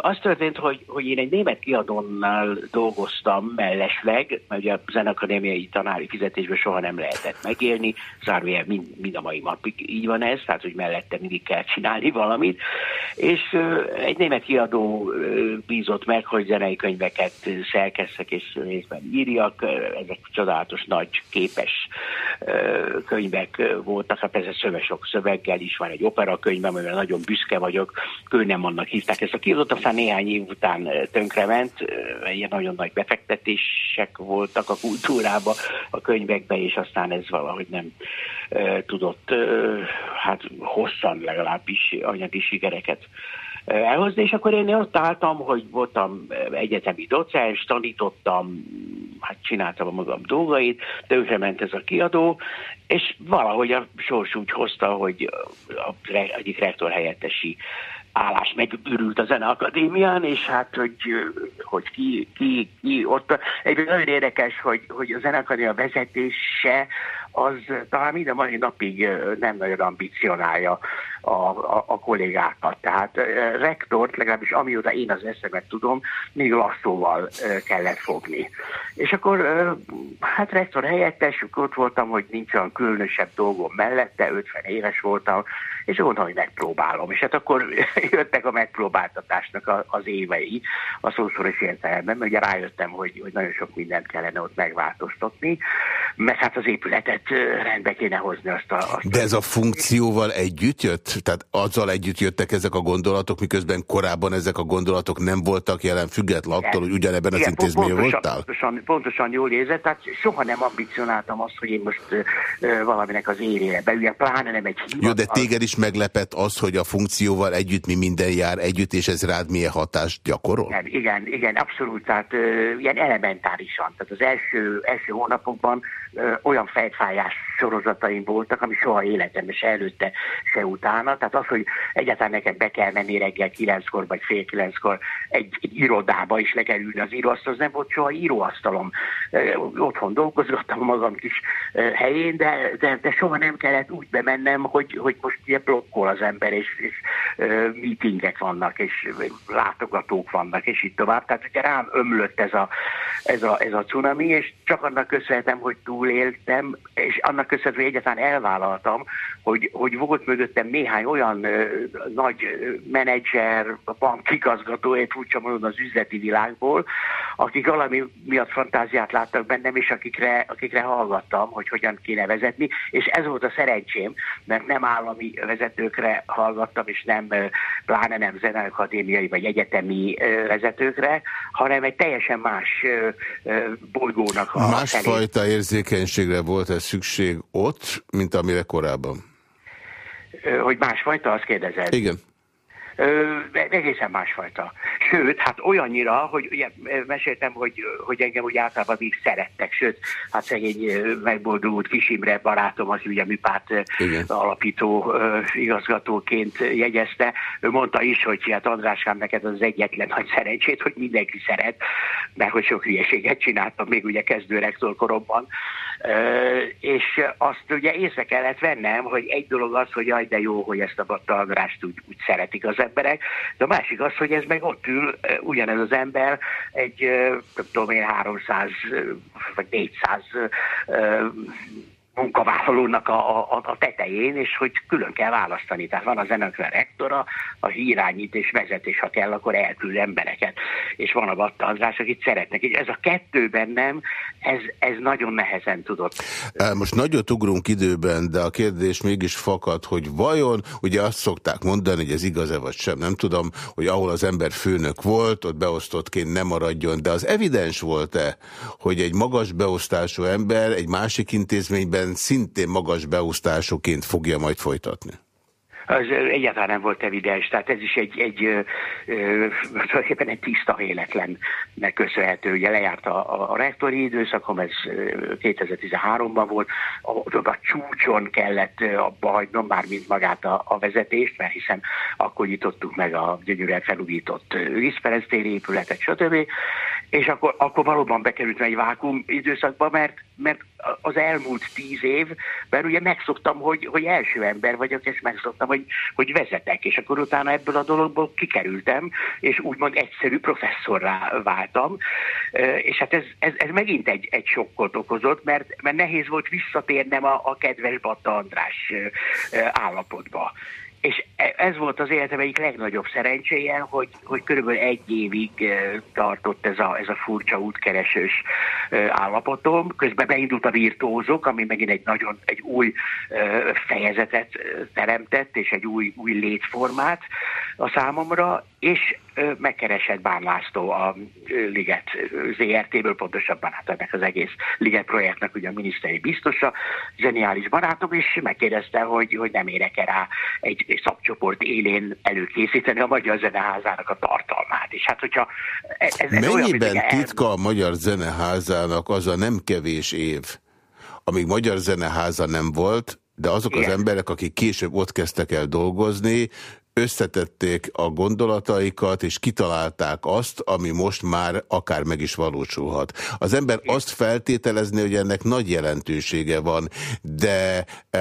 az történt, hogy, hogy én egy német kiadónál dolgoztam mellesleg, mert ugye a zenakadémiai tanári fizetésben soha nem lehetett megélni, zárvél mind, mind a mai napig így van ez, tehát hogy mellette mindig kell csinálni valamit, és egy német kiadó bízott meg, hogy zenei könyveket szerkesszek és részben írjak, ezek csodálatos nagy képes könyvek voltak, hát ez szöve sok szöveggel is van egy operakönyvem, amivel nagyon büszke vagyok, kőnem annak hívták ezt a kiadót, aztán néhány év után tönkrement, ilyen nagyon nagy befektetések voltak a kultúrába, a könyvekbe, és aztán ez valahogy nem tudott, hát hosszan legalábbis anyagi sikereket elhozni, és akkor én ott álltam, hogy voltam egyetemi docens, tanítottam, hát csináltam a magam dolgait, ment ez a kiadó, és valahogy a sors úgy hozta, hogy a, egyik rektor helyettesi állás megürült a Zeneakadémián, és hát, hogy, hogy ki, ki, ki ott. Egy nagyon érdekes, hogy, hogy a Zeneakadémia vezetése az talán minden mai napig nem nagyon ambicionálja a, a, a kollégákat. Tehát rektort, legalábbis amióta én az eszemet tudom, még lasszóval kellett fogni. És akkor hát rektor helyettes, ott voltam, hogy nincs olyan különösebb dolgom mellette, 50 éves voltam, és mondtam, hogy megpróbálom. És hát akkor jöttek a megpróbáltatásnak az évei, a szószoros értelemben, mert ugye rájöttem, hogy, hogy nagyon sok mindent kellene ott megváltoztatni, mert hát az épületet rendbe kéne hozni azt a... Azt De ez a funkcióval együtt jött? Tehát azzal együtt jöttek ezek a gondolatok, miközben korábban ezek a gondolatok nem voltak jelen, független attól, hogy ugyanebben az intézményben voltál? Pontosan, pontosan jól érzed, tehát soha nem ambicionáltam azt, hogy én most valaminek az érére beüljek, pláne nem egy hivatal. Jó, de téged is meglepett az, hogy a funkcióval együtt mi minden jár együtt, és ez rád milyen hatást gyakorol? Igen, igen, igen abszolút, tehát ilyen elementárisan. Tehát az első, első hónapokban olyan fejfájás sorozataim voltak, ami soha életemben se előtte, se után, bánat, tehát az, hogy egyáltalán nekem be kell menni reggel kilenckor vagy fél kilenckor egy, egy irodába is le kell ülni az íróasztal, az nem volt soha íróasztalom. Otthon dolgozgattam magam kis helyén, de, de, de soha nem kellett úgy bemennem, hogy, hogy most ugye blokkol az ember, és, és meetingek vannak, és látogatók vannak, és így tovább. Tehát ugye rám ömlött ez a, ez a, ez a cunami, és csak annak köszönhetem, hogy túléltem, és annak köszönhetően, egyáltalán elvállaltam, hogy, hogy volt mögöttem néhány olyan ö, nagy menedzser, bankigazgató, egy furcsa módon az üzleti világból, akik valami miatt fantáziát láttak bennem, és akikre, akikre hallgattam, hogy hogyan kéne vezetni, és ez volt a szerencsém, mert nem állami vezetőkre hallgattam, és nem pláne nem zeneakadémiai vagy egyetemi vezetőkre, hanem egy teljesen más bolygónak a Másfajta érzékenységre volt ez szükség ott, mint amire korábban? Hogy másfajta, azt kérdezed? Igen. Ö, egészen másfajta. Sőt, hát olyannyira, hogy ugye meséltem, hogy, hogy engem úgy általában még szerettek, sőt, hát szegény megboldogult Kisimre barátom, az ugye műpárt Igen. alapító igazgatóként jegyezte, ő mondta is, hogy hát Andráskám, neked az egyetlen nagy szerencsét, hogy mindenki szeret, mert hogy sok hülyeséget csináltam még ugye kezdő rektorkoromban, és azt ugye észre kellett vennem, hogy egy dolog az, hogy jaj, de jó, hogy ezt a Batta Andrást úgy, úgy szeretik az emberek, de a másik az, hogy ez meg ott ül ugyanez az ember egy, nem tudom én, 300 vagy 400 munkavállalónak a, a, a tetején, és hogy külön kell választani. Tehát van a zenekre rektora, a irányít és vezetés, ha kell, akkor elküld embereket. És van a Batta András, akit szeretnek. És ez a kettő bennem, ez, ez nagyon nehezen tudott. Most nagyot ugrunk időben, de a kérdés mégis fakad, hogy vajon, ugye azt szokták mondani, hogy ez igaz-e vagy sem, nem tudom, hogy ahol az ember főnök volt, ott beosztottként nem maradjon, de az evidens volt-e, hogy egy magas beosztású ember egy másik intézményben szintén magas beosztásoként fogja majd folytatni? az egyáltalán nem volt evidens, tehát ez is egy, egy ö, tulajdonképpen egy tiszta véletlennek köszönhető. Ugye lejárt a, a rektori időszakom, ez 2013-ban volt, a, a csúcson kellett abba hagynom már mint magát a, a vezetést, mert hiszen akkor nyitottuk meg a gyönyörűen felújított vízpereztéri épületet, stb. És akkor, akkor valóban bekerültem egy vákum időszakba, mert, mert az elmúlt tíz év, mert ugye megszoktam, hogy, hogy első ember vagyok, és megszoktam, hogy, hogy vezetek, és akkor utána ebből a dologból kikerültem, és úgymond egyszerű professzorrá váltam, és hát ez, ez, ez megint egy, egy sokkot okozott, mert, mert nehéz volt visszatérnem a, a kedves Batta András állapotba. És e, ez volt az életem egyik legnagyobb szerencséje, hogy, hogy körülbelül egy évig tartott ez a, ez a furcsa útkeresős állapotom. Közben beindult a virtuózok, ami megint egy nagyon egy új fejezetet teremtett, és egy új, új létformát a számomra, és megkeresett Bán László a Liget ZRT-ből, pontosabban hát ennek az egész Liget projektnek ugye a miniszteri biztosa, zseniális barátom, és megkérdezte, hogy, hogy nem érek-e rá egy, egy szakcsoport élén előkészíteni a Magyar Zeneházának a tartalmát. És hát, hogyha ez, ez Mennyiben olyan, titka a Magyar Zeneházának az a nem kevés év, amíg Magyar Zeneháza nem volt, de azok Igen. az emberek, akik később ott kezdtek el dolgozni, összetették a gondolataikat, és kitalálták azt, ami most már akár meg is valósulhat. Az ember azt feltételezni, hogy ennek nagy jelentősége van, de e,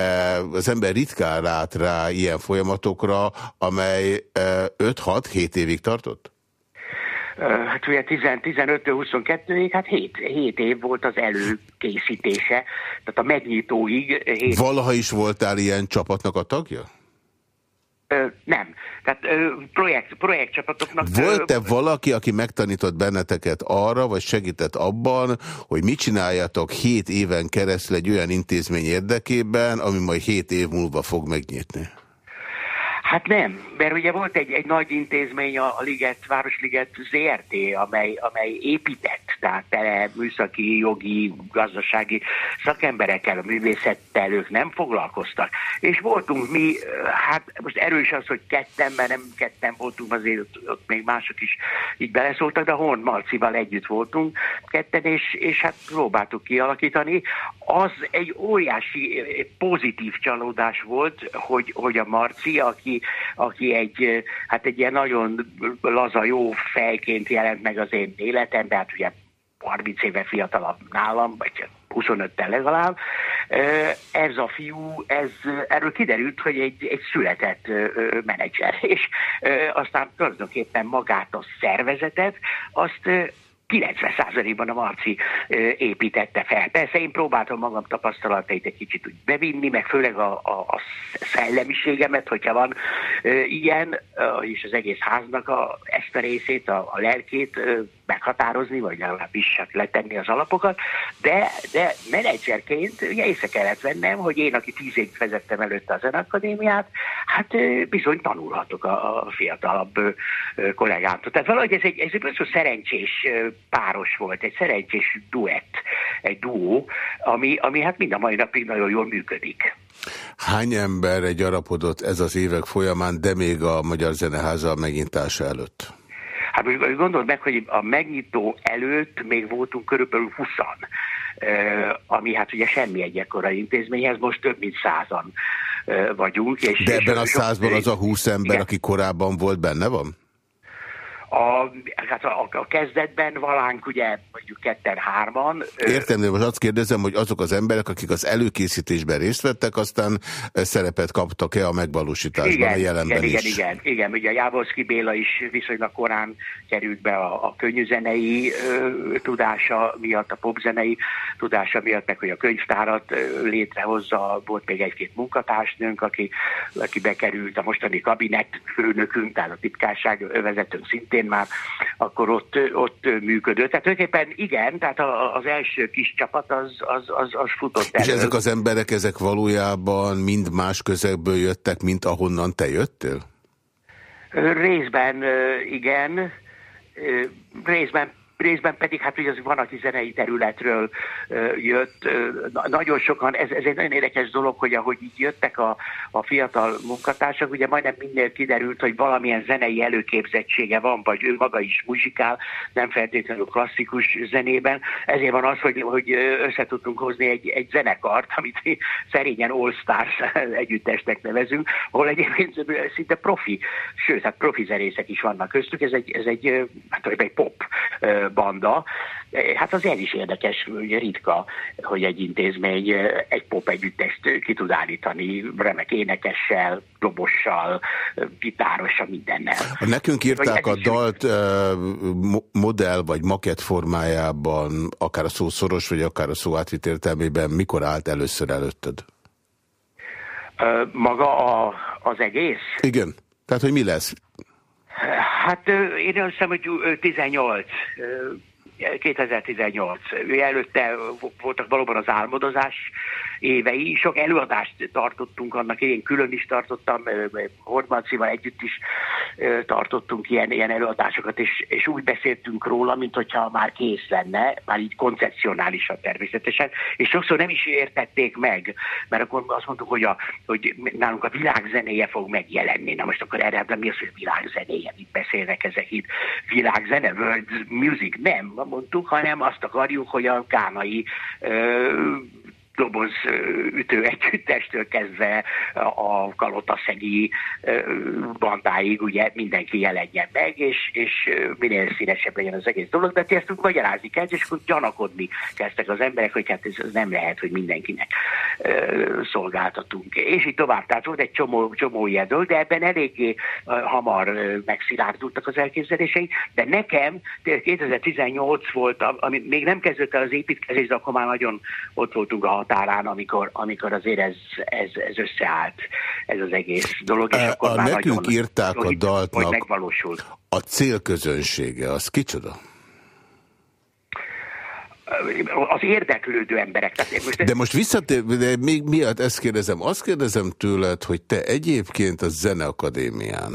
az ember ritkán lát rá ilyen folyamatokra, amely e, 5-6-7 évig tartott? Hát ugye 15-22-ig, hát 7, 7 év volt az előkészítése, tehát a megnyitóig. 7... Valaha is voltál ilyen csapatnak a tagja? Ö, nem. Tehát ö, projekt, projektcsapatoknak... Volt-e valaki, aki megtanított benneteket arra, vagy segített abban, hogy mit csináljatok hét éven keresztül egy olyan intézmény érdekében, ami majd hét év múlva fog megnyitni? Hát nem, mert ugye volt egy, egy nagy intézmény, a, Liget, Városliget ZRT, amely, amely épített, tehát tele műszaki, jogi, gazdasági szakemberekkel, a művészettel ők nem foglalkoztak. És voltunk mi, hát most erős az, hogy ketten, mert nem ketten voltunk, azért ott, ott még mások is így beleszóltak, de Horn Marcival együtt voltunk ketten, és, és hát próbáltuk kialakítani. Az egy óriási pozitív csalódás volt, hogy, hogy a Marci, aki, egy, hát egy ilyen nagyon laza, jó fejként jelent meg az én életemben, hát ugye 30 éve fiatalabb nálam, vagy 25-tel legalább. Ez a fiú, ez, erről kiderült, hogy egy, egy született menedzser, és aztán tulajdonképpen magát a szervezetet, azt 90%-ban a Marci építette fel. Persze én próbáltam magam tapasztalatait egy kicsit úgy bevinni, meg főleg a, a, a szellemiségemet, hogyha van ilyen, és az egész háznak a, ezt a részét, a, a lelkét meghatározni, vagy legalábbis hát letenni az alapokat, de, de menedzserként ugye észre kellett vennem, hogy én, aki tíz év vezettem előtte a Zenakadémiát, hát bizony tanulhatok a, a fiatalabb kollégámtól. Tehát valahogy ez egy, ez egy szerencsés páros volt, egy szerencsés duett, egy duó, ami, ami hát mind a mai napig nagyon jól működik. Hány ember gyarapodott ez az évek folyamán, de még a Magyar Zeneháza megintása előtt? Hát most gondold meg, hogy a megnyitó előtt még voltunk körülbelül 20 ami hát ugye semmi egy ekkora intézményhez, most több mint százan vagyunk. És, De ebben és a százban az a 20 ember, igen. aki korábban volt, benne van? A, hát a, a kezdetben valánk ugye mondjuk ketten-hárman. Értem, de most azt kérdezem, hogy azok az emberek, akik az előkészítésben részt vettek, aztán szerepet kaptak-e a megvalósításban, igen, a jelenben igen, is? Igen, igen, igen. Ugye a Jávorszki Béla is viszonylag korán került be a, a könnyűzenei ö, tudása miatt, a popzenei tudása miatt, meg hogy a könyvtárat ö, létrehozza, volt még egy-két munkatársnőnk, aki, aki bekerült, a mostani kabinet főnökünk, tehát a titkárság övezetőnk szintén szintén már akkor ott, ott működött. Tehát tulajdonképpen igen, tehát az első kis csapat az, az, az, az futott el. És ezek az emberek, ezek valójában mind más közegből jöttek, mint ahonnan te jöttél? Részben igen, részben részben pedig hát ugye az van, aki zenei területről jött. Nagyon sokan, ez, ez egy nagyon érdekes dolog, hogy ahogy így jöttek a, a fiatal munkatársak, ugye majdnem minden kiderült, hogy valamilyen zenei előképzettsége van, vagy ő maga is muzsikál, nem feltétlenül klasszikus zenében. Ezért van az, hogy, hogy össze hozni egy, egy zenekart, amit mi szerényen All Stars együttesnek nevezünk, ahol egyébként szinte profi, sőt, hát profi zenészek is vannak köztük. Ez egy, ez egy, hát egy pop banda. Hát az ez is érdekes, ugye ritka, hogy egy intézmény egy pop együttest ki tud állítani, remek énekessel, dobossal, gitárossal, mindennel. Nekünk írták a dalt modell vagy maket formájában, akár a szó szoros, vagy akár a szó átvit értelmében, mikor állt először előtted? Maga a, az egész? Igen. Tehát, hogy mi lesz? Hát én azt hiszem, hogy 18 2018. Előtte voltak valóban az álmodozás évei. Sok előadást tartottunk annak, én külön is tartottam, Hordmancival együtt is tartottunk ilyen, ilyen előadásokat, és, és úgy beszéltünk róla, mint hogyha már kész lenne, már így koncepcionálisan természetesen, és sokszor nem is értették meg, mert akkor azt mondtuk, hogy, a, hogy nálunk a világzenéje fog megjelenni. Na most akkor erre, mi az, hogy világzenéje? Mit beszélnek ezek itt? Világzene, world music? Nem, mondtuk, hanem azt akarjuk, hogy a gánai doboz ütő együttestől kezdve a kalotaszegi bandáig ugye mindenki jelenjen meg, és, és minél színesebb legyen az egész dolog, de ezt úgy magyarázni kell, és akkor gyanakodni kezdtek az emberek, hogy hát ez nem lehet, hogy mindenkinek szolgáltatunk. És így tovább, tehát volt egy csomó, csomó ilyen dolog, de ebben eléggé hamar megszilárdultak az elképzelései, de nekem 2018 volt, ami még nem kezdődött el az építkezés, de akkor már nagyon ott voltunk a határán, amikor, amikor azért ez, ez, ez összeállt, ez az egész dolog, és e, akkor a már nekünk írták a daltnak megvalósult. a célközönsége, az kicsoda? az érdeklődő emberek. Tehát most de most visszatér, de még miatt ezt kérdezem, azt kérdezem tőled, hogy te egyébként a Zeneakadémián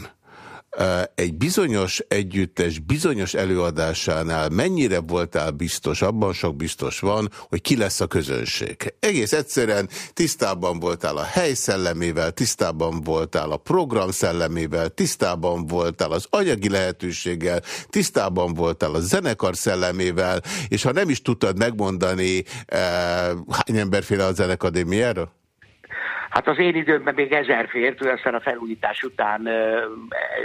egy bizonyos együttes, bizonyos előadásánál mennyire voltál biztos, abban sok biztos van, hogy ki lesz a közönség. Egész egyszerűen tisztában voltál a hely szellemével, tisztában voltál a program szellemével, tisztában voltál az anyagi lehetőséggel, tisztában voltál a zenekar szellemével, és ha nem is tudtad megmondani, hány ember fél a zenekadémiára? Hát az én időmben még ezer fért, aztán a felújítás után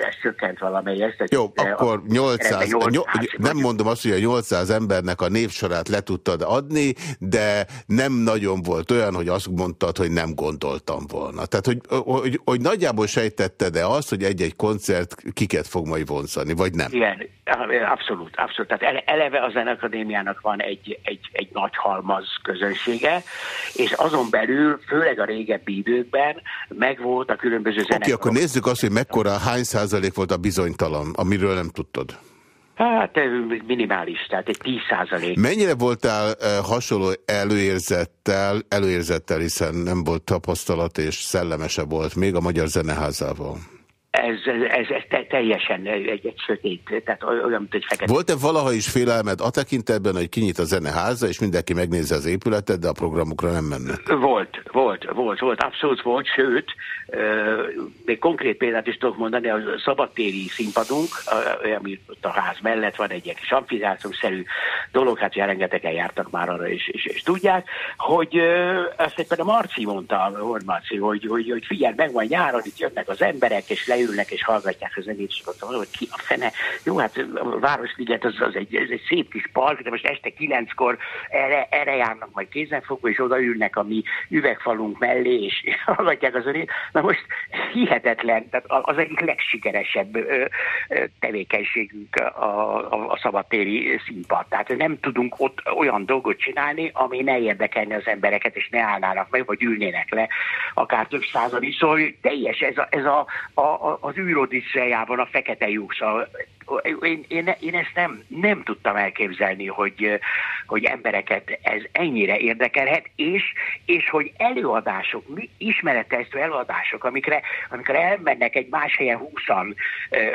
ez csökkent valamelyest. Jó, akkor 800, 800 nem mondom azt, hogy a 800 embernek a névsorát le tudtad adni, de nem nagyon volt olyan, hogy azt mondtad, hogy nem gondoltam volna. Tehát, hogy, hogy, hogy nagyjából sejtetted-e azt, hogy egy-egy koncert kiket fog majd vonzani, vagy nem? Igen, abszolút, abszolút. Tehát eleve a Zenekadémiának van egy, egy, egy nagy halmaz közönsége, és azon belül, főleg a régebbi időkben megvolt a különböző zenekarok. Oké, okay, akkor nézzük azt, hogy mekkora, hány százalék volt a bizonytalan, amiről nem tudtad. Hát minimális, tehát egy 10 százalék. Mennyire voltál hasonló előérzettel, előérzettel, hiszen nem volt tapasztalat és szellemese volt még a Magyar Zeneházával? Ez, ez, ez teljesen egy, egy sötét, tehát olyan, mint egy fekete. Volt-e valaha is félelmed a tekintetben, hogy kinyit a zeneháza, és mindenki megnézze az épületet, de a programokra nem menne? Volt, volt, volt, volt, abszolút volt, sőt, még konkrét példát is tudok mondani, a szabadtéri színpadunk, ami ott a ház mellett van egy ilyen kis amfizációszerű dolog, hát rengetegen jártak már arra, és, és, és tudják, hogy azt egy a Marci mondta, a Marci, hogy, hogy, hogy figyelj, meg van nyáron, itt jönnek az emberek, és leülnek, és hallgatják az zenét, és ott hogy ki a fene. Jó, hát a Városliget az, az egy, ez egy szép kis park, de most este kilenckor erre, erre járnak majd kézenfogva, és odaülnek a mi üvegfalunk mellé, és hallgatják az zenét. Na most hihetetlen, tehát az egyik legsikeresebb tevékenységünk a, a, a szabadtéri színpad. Tehát nem tudunk ott olyan dolgot csinálni, ami ne érdekelni az embereket, és ne állnának meg, vagy ülnének le, akár több százal is. Szóval teljes ez a, ez a, a, az űrodisszejában a fekete lyuk. Én, én, én ezt nem, nem tudtam elképzelni, hogy, hogy embereket ez ennyire érdekelhet, és, és hogy előadások, ismeretező előadások, amikre, amikre elmennek egy más helyen húszan,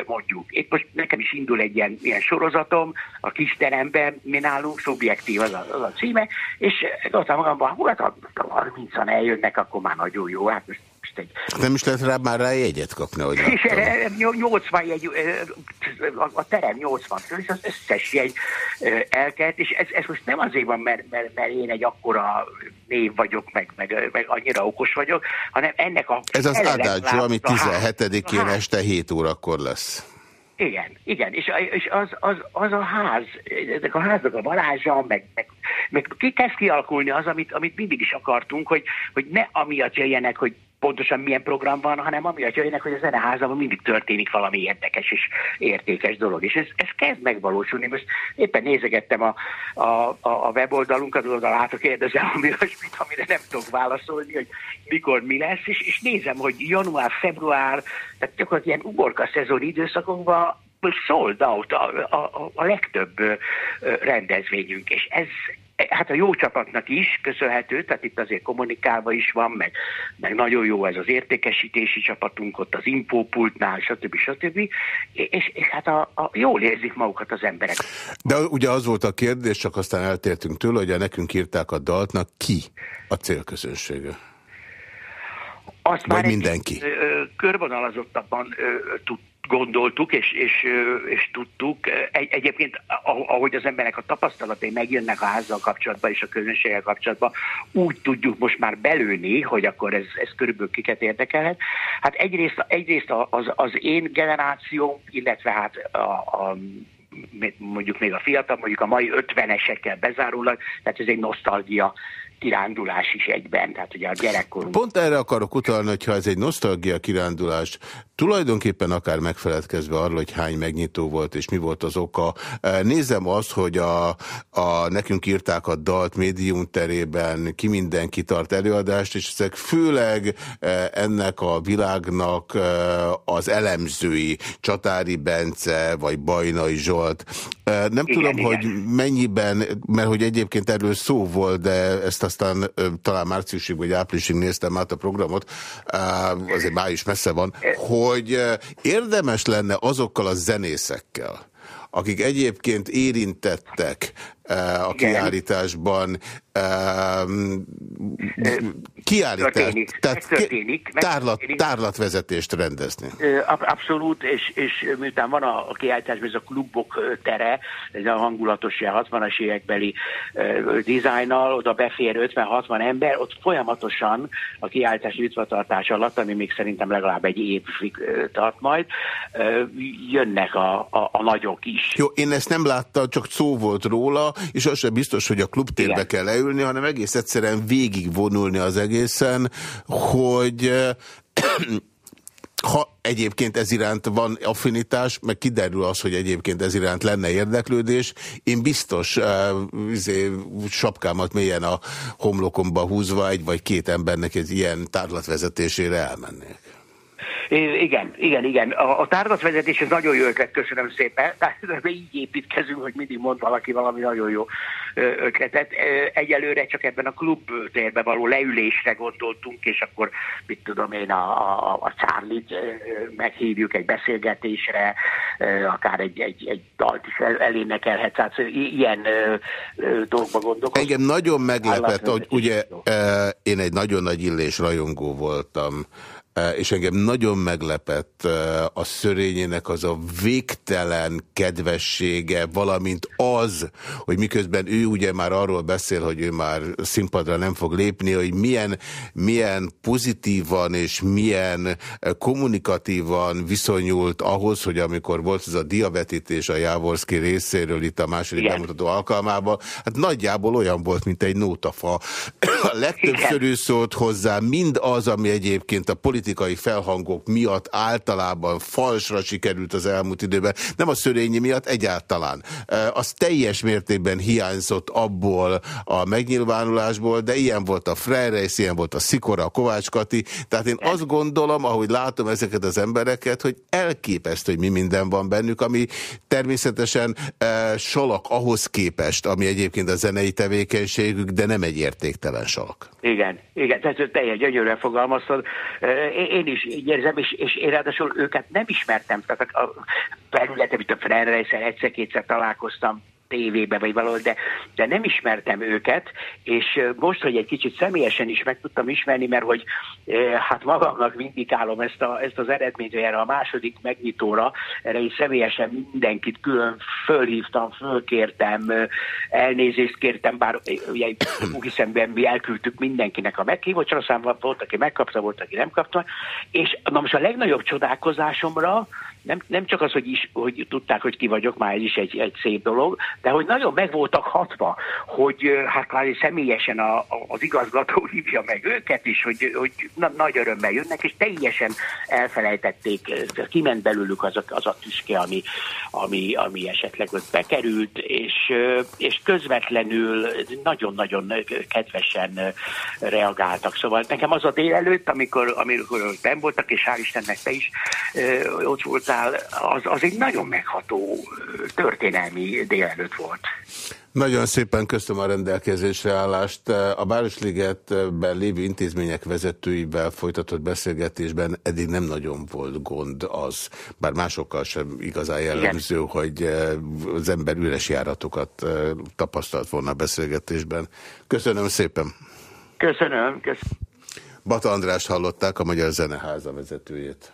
mondjuk. Itt most nekem is indul egy ilyen, ilyen sorozatom, a kis teremben, mi nálunk, szubjektív az a, az a címe, és gondoltam magamban, hát ha 30-an eljönnek, akkor már nagyon jó, hát most egy... Nem is lehet rá már rá jegyet kapni, hogy És 80 jegy, a, terem 80 fő, és az összes jegy elkelt, és ez, ez most nem azért van, mert, mert, mert én egy akkora név vagyok, meg, meg, meg annyira okos vagyok, hanem ennek a... Ez az Adácsó, ami 17-én este 7 órakor lesz. Igen, igen, és, és az, az, az a ház, ezek a házak a varázsa, meg, meg, meg ki kezd kialakulni az, amit, amit mindig is akartunk, hogy, hogy ne amiatt jöjjenek, hogy pontosan milyen program van, hanem amiatt jöjjenek, hogy a zeneházában mindig történik valami érdekes és értékes dolog. És ez, ez kezd megvalósulni. Most éppen nézegettem a, a, a weboldalunkat, oda látok kérdezem, ami olyasmit, amire nem tudok válaszolni, hogy mikor mi lesz, és, és nézem, hogy január, február, tehát gyakorlatilag ilyen uborka szezon időszakokban sold out a, a, a legtöbb rendezvényünk, és ez, hát a jó csapatnak is köszönhető, tehát itt azért kommunikálva is van, meg, meg nagyon jó ez az értékesítési csapatunk ott az infópultnál, stb. stb. És, és hát a, a, jól érzik magukat az emberek. De ugye az volt a kérdés, csak aztán eltértünk tőle, hogy a nekünk írták a daltnak, ki a célközönsége? Azt Vagy már mindenki? Körbonalazottabban tud, gondoltuk és, és, és tudtuk. Egy, egyébként, ahogy az emberek a tapasztalatai megjönnek a házzal kapcsolatban és a közönséggel kapcsolatban, úgy tudjuk most már belőni, hogy akkor ez, ez körülbelül kiket érdekelhet. Hát egyrészt, egyrészt az, az én generációm, illetve hát a, a mondjuk még a fiatal, mondjuk a mai ötvenesekkel bezárólag, tehát ez egy nosztalgia kirándulás is egyben, tehát ugye a gyerekkorunk. Pont erre akarok utalni, hogyha ez egy nosztalgia kirándulás, tulajdonképpen akár megfeledkezve arról, hogy hány megnyitó volt, és mi volt az oka. Nézem azt, hogy a, a nekünk írták a dalt médium terében, ki mindenki tart előadást, és ezek főleg ennek a világnak az elemzői, Csatári Bence, vagy Bajnai Zsolt. Nem igen, tudom, igen. hogy mennyiben, mert hogy egyébként erről szó volt, de ezt a aztán talán márciusig vagy áprilisig néztem át a programot, azért május messze van, hogy érdemes lenne azokkal a zenészekkel, akik egyébként érintettek a kiállításban kiállítás, történik, tehát történik, tárlat, tárlatvezetést rendezni. Abszolút, és, és miután van a, a kiállításban ez a klubok tere, ez a hangulatos 60-as évekbeli dizájnnal, oda befér 50-60 ember, ott folyamatosan a kiállítás nyitvatartás alatt, ami még szerintem legalább egy évig uh, tart majd, jönnek a, a, a nagyok is. Jó, én ezt nem láttam, csak szó volt róla, és az sem biztos, hogy a klubtérbe Igen. kell leülni, hanem egész egyszerűen végigvonulni az egészen, hogy ha egyébként ez iránt van affinitás, meg kiderül az, hogy egyébként ez iránt lenne érdeklődés, én biztos uh, sapkámat mélyen a homlokomba húzva egy vagy két embernek egy ilyen tárlatvezetésére elmennék. Igen, igen, igen. A, a tárlatvezetés ez nagyon jó ötlet, köszönöm szépen. Tehát így építkezünk, hogy mindig mond valaki valami nagyon jó ötletet. Egyelőre csak ebben a klub térbe való leülésre gondoltunk, és akkor mit tudom én, a, a, a Charlie-t meghívjuk egy beszélgetésre, akár egy, egy, egy dalt is el, elénekelhet. Tehát ilyen dolgokba gondolok. Engem nagyon meglepett, hogy ugye én egy nagyon nagy illés rajongó voltam és engem nagyon meglepett eh, a szörényének az a végtelen kedvessége, valamint az, hogy miközben ő ugye már arról beszél, hogy ő már színpadra nem fog lépni, hogy milyen, milyen pozitívan és milyen eh, kommunikatívan viszonyult ahhoz, hogy amikor volt ez a diavetítés a Jávorszki részéről itt a második Igen. bemutató alkalmában, hát nagyjából olyan volt, mint egy nótafa. A legtöbbször szólt hozzá mind az, ami egyébként a politikai politikai felhangok miatt általában falsra sikerült az elmúlt időben, nem a szörényi miatt egyáltalán. Az teljes mértékben hiányzott abból a megnyilvánulásból, de ilyen volt a Freire, ilyen volt a Szikora, a Kovács Kati, tehát én azt gondolom, ahogy látom ezeket az embereket, hogy elképesztő, hogy mi minden van bennük, ami természetesen e, salak ahhoz képest, ami egyébként a zenei tevékenységük, de nem egy értéktelen salak. Igen, igen, tehát teljesen gyönyörűen fogalmaztad én is így érzem, és, és én ráadásul őket nem ismertem, tehát a felületem, itt a Frere egyszer-kétszer találkoztam, tévébe, vagy valahol, de, de nem ismertem őket, és most, hogy egy kicsit személyesen is meg tudtam ismerni, mert hogy hát magamnak vindikálom ezt, a, ezt az eredményt, hogy erre a második megnyitóra, erre is személyesen mindenkit külön fölhívtam, fölkértem, elnézést kértem, bár ugye hiszen mi elküldtük mindenkinek a meghívott számban, volt, aki megkapta, volt, aki nem kapta, és na most a legnagyobb csodálkozásomra nem, nem csak az, hogy, is, hogy tudták, hogy ki vagyok, már ez is egy, egy szép dolog, de hogy nagyon meg voltak hatva, hogy hát kvázi személyesen a, a, az igazgató hívja meg őket is, hogy, hogy na, nagy örömmel jönnek, és teljesen elfelejtették, kiment belőlük az a, az a tüske, ami, ami, ami esetleg ott bekerült, és, és közvetlenül nagyon-nagyon kedvesen reagáltak. Szóval nekem az a délelőtt, amikor, amikor nem voltak, és hál' Istennek te is ott voltál, hozzá, az, az egy nagyon megható történelmi délelőtt volt. Nagyon szépen köszönöm a rendelkezésre állást. A Városligetben lévő intézmények vezetőivel folytatott beszélgetésben eddig nem nagyon volt gond az, bár másokkal sem igazán jellemző, Igen. hogy az ember üres járatokat tapasztalt volna a beszélgetésben. Köszönöm szépen. Köszönöm. köszönöm. Bata Andrást hallották, a Magyar Zeneháza vezetőjét.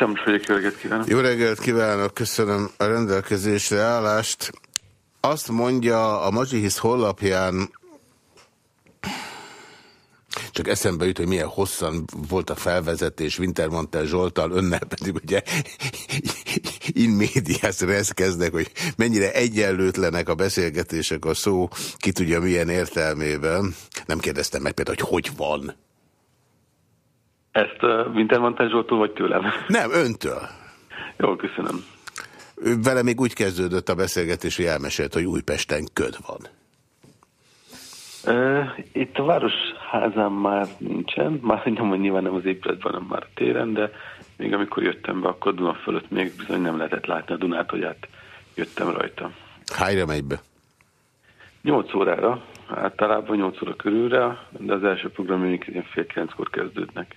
Sem vagyok, jó reggelt kívánok. Jó reggelt kívánok, köszönöm a rendelkezésre állást. Azt mondja a Mazsihisz hollapján, csak eszembe jut, hogy milyen hosszan volt a felvezetés Wintermantel Zsoltal, önnel pedig ugye in medias res kezdek, hogy mennyire egyenlőtlenek a beszélgetések, a szó ki tudja milyen értelmében. Nem kérdeztem meg például, hogy hogy van. Ezt Wintermantel Zsoltól vagy tőlem? Nem, öntől. Jó, köszönöm. Vele még úgy kezdődött a beszélgetés, hogy elmesélt, hogy Újpesten köd van. Itt a városházán már nincsen, már nyilván nem az épületben, hanem már a téren, de még amikor jöttem be, akkor Duna fölött még bizony nem lehetett látni a Dunát, hogy át jöttem rajta. Hányra megy be? 8 órára, általában 8 óra körülre, de az első programjaink fél kilenckor kezdődnek.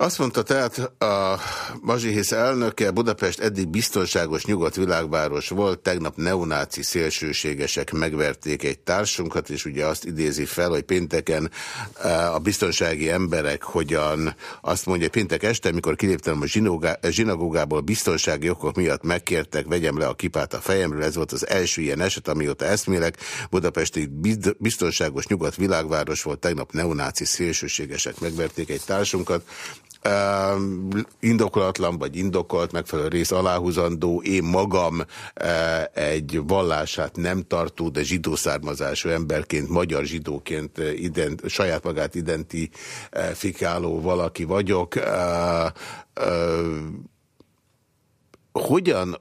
Azt mondta tehát a Mazsihész elnöke, Budapest eddig biztonságos nyugat világváros volt, tegnap neonáci szélsőségesek megverték egy társunkat, és ugye azt idézi fel, hogy pénteken e, a biztonsági emberek hogyan, azt mondja, péntek este, mikor kiléptem a zsinagógából biztonsági okok miatt megkértek, vegyem le a kipát a fejemről, ez volt az első ilyen eset, amióta eszmélek. Budapesti biztonságos nyugat világváros volt, tegnap neonáci szélsőségesek megverték egy társunkat indokolatlan vagy indokolt, megfelelő rész aláhúzandó, én magam egy vallását nem tartó, de zsidó származású emberként, magyar zsidóként ident, saját magát identifikáló valaki vagyok. Hogyan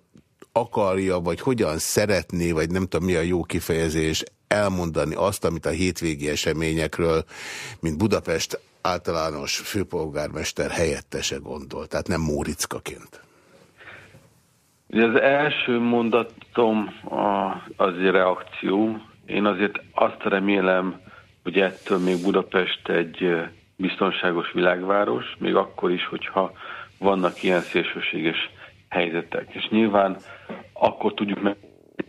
akarja, vagy hogyan szeretné, vagy nem tudom mi a jó kifejezés, elmondani azt, amit a hétvégi eseményekről, mint Budapest általános főpolgármester helyettese gondol, tehát nem Mórickaként. Az első mondatom az reakció. Én azért azt remélem, hogy ettől még Budapest egy biztonságos világváros, még akkor is, hogyha vannak ilyen szélsőséges helyzetek. És nyilván akkor tudjuk meg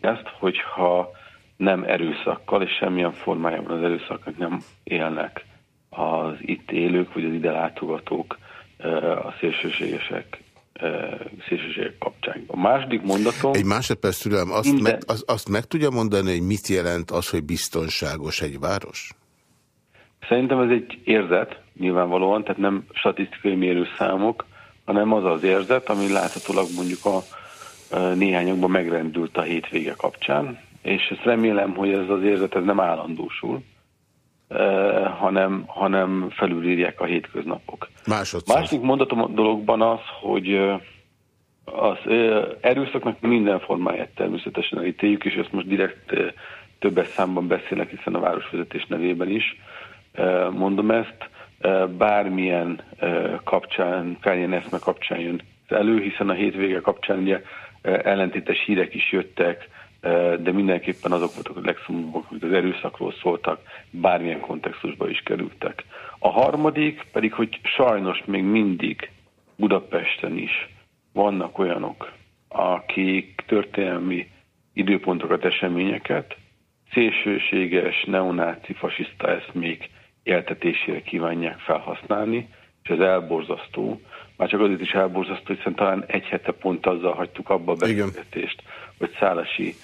ezt, hogyha nem erőszakkal, és semmilyen formájában az erőszaknak nem élnek az itt élők, vagy az ide látogatók a szélsőségesek szélsőségek kapcsán. A második mondatom... Egy másodperc türelem, azt, minden... meg, azt, azt meg tudja mondani, hogy mit jelent az, hogy biztonságos egy város? Szerintem ez egy érzet, nyilvánvalóan, tehát nem statisztikai mérőszámok, hanem az az érzet, ami láthatólag mondjuk a néhányokban megrendült a hétvége kapcsán, és ezt remélem, hogy ez az érzet ez nem állandósul, hanem, hanem felülírják a hétköznapok. Másodszor. Másik mondatom a dologban az, hogy az erőszaknak minden formáját természetesen elítéljük, és ezt most direkt többes számban beszélek, hiszen a városvezetés nevében is mondom ezt, bármilyen kapcsán, bármilyen eszme kapcsán jön elő, hiszen a hétvége kapcsán ugye ellentétes hírek is jöttek, de mindenképpen azok voltak a legszomorúbbak, hogy az erőszakról szóltak, bármilyen kontextusba is kerültek. A harmadik pedig, hogy sajnos még mindig Budapesten is vannak olyanok, akik történelmi időpontokat, eseményeket szélsőséges, neonáci, fasiszta eszmék éltetésére kívánják felhasználni, és ez elborzasztó. Már csak azért is elborzasztó, hiszen talán egy hete pont azzal hagytuk abba a beszélgetést, hogy Szálasi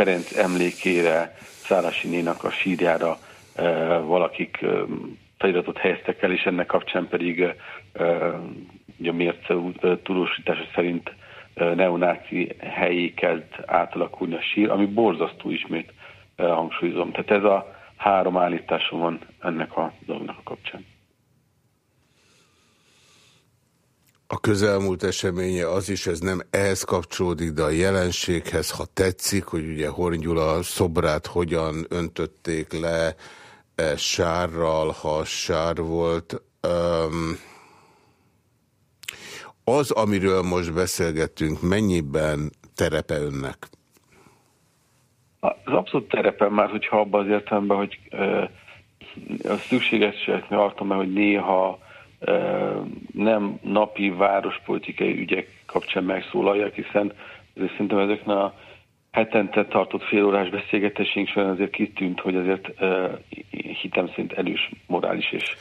Ferenc emlékére, Szálasi Nénak a sírjára e, valakik e, feliratot helyeztek el, és ennek kapcsán pedig e, a mérce tudósítása szerint neonáci helyé kezd átalakulni a sír, ami borzasztó ismét hangsúlyozom. Tehát ez a három állításom van ennek a dolognak a kapcsán. A közelmúlt eseménye az is, ez nem ehhez kapcsolódik, de a jelenséghez, ha tetszik, hogy ugye Horn Gyula szobrát hogyan öntötték le e, sárral, ha sár volt. Um, az, amiről most beszélgettünk, mennyiben terepe önnek? Az abszolút terepe már, hogyha abban az értelemben, hogy uh, a szükségesnek tartom, mert hogy néha nem napi várospolitikai ügyek kapcsán megszólaljak, hiszen azért szerintem ezeknek a hetente tartott félórás beszélgetésünk során azért kitűnt, hogy azért hitem szerint erős morális és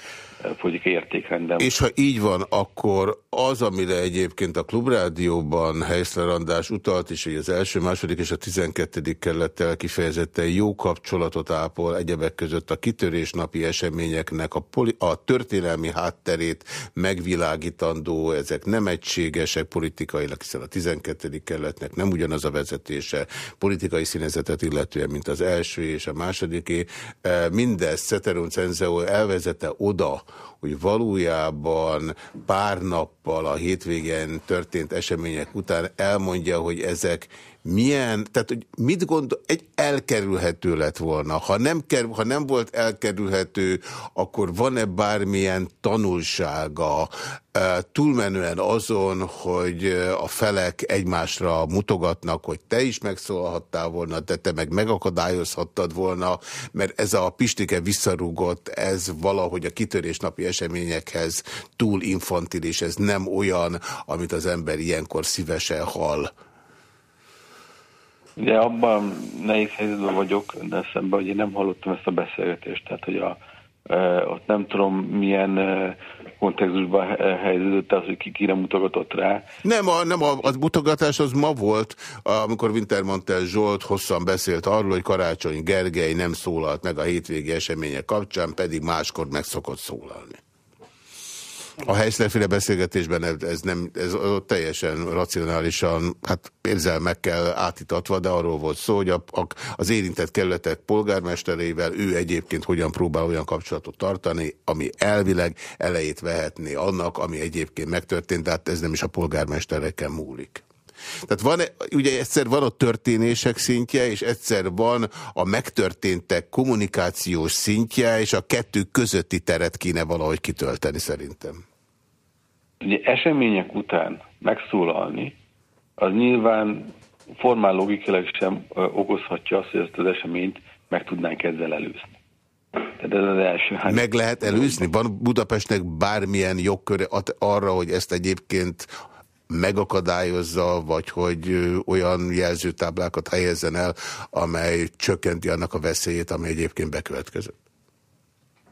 politikai értékrendem. És ha így van, akkor az, amire egyébként a Klubrádióban Heiszler András utalt is, hogy az első, második és a tizenkettedik kerülettel kifejezetten jó kapcsolatot ápol egyebek között a kitörésnapi eseményeknek a, a történelmi hátterét megvilágítandó, ezek nem egységesek politikailag, hiszen a tizenkettedik kerületnek nem ugyanaz a vezetése politikai színezetet illetően, mint az első és a másodiké. Mindez Ceteron Cenzeo elvezette oda, hogy valójában pár nappal a hétvégen történt események után elmondja, hogy ezek milyen, tehát hogy mit gondol, egy elkerülhető lett volna. Ha nem, kerül, ha nem volt elkerülhető, akkor van-e bármilyen tanulsága túlmenően azon, hogy a felek egymásra mutogatnak, hogy te is megszólalhattál volna, de te meg megakadályozhattad volna, mert ez a pistike visszarúgott, ez valahogy a kitörésnapi eseményekhez túl infantilis, ez nem olyan, amit az ember ilyenkor szívesen hall. Ugye abban nehéz helyzetben vagyok, de szemben, hogy én nem hallottam ezt a beszélgetést, tehát hogy a, e, ott nem tudom milyen e, kontextusban helyeződött az, hogy ki kire mutogatott rá. Nem, a, nem a, a mutogatás az ma volt, amikor Wintermantel Zsolt hosszan beszélt arról, hogy Karácsony Gergely nem szólalt meg a hétvégi események kapcsán, pedig máskor meg szokott szólalni. A helyszíneféle beszélgetésben ez, nem, ez teljesen racionálisan, hát érzelmekkel átítatva, de arról volt szó, hogy a, a, az érintett kerületek polgármestereivel ő egyébként hogyan próbál olyan kapcsolatot tartani, ami elvileg elejét vehetné annak, ami egyébként megtörtént, de hát ez nem is a polgármestereken múlik. Tehát van, ugye egyszer van a történések szintje, és egyszer van a megtörténtek kommunikációs szintje, és a kettő közötti teret kéne valahogy kitölteni szerintem. Ugye események után megszólalni, az nyilván formál logikailag sem okozhatja azt, hogy ezt az eseményt meg tudnánk ezzel előzni. Tehát ez az első. Hát meg lehet előzni? Van Budapestnek bármilyen jogköre arra, hogy ezt egyébként megakadályozza, vagy hogy olyan jelzőtáblákat helyezzen el, amely csökkenti annak a veszélyét, ami egyébként bekövetkezett?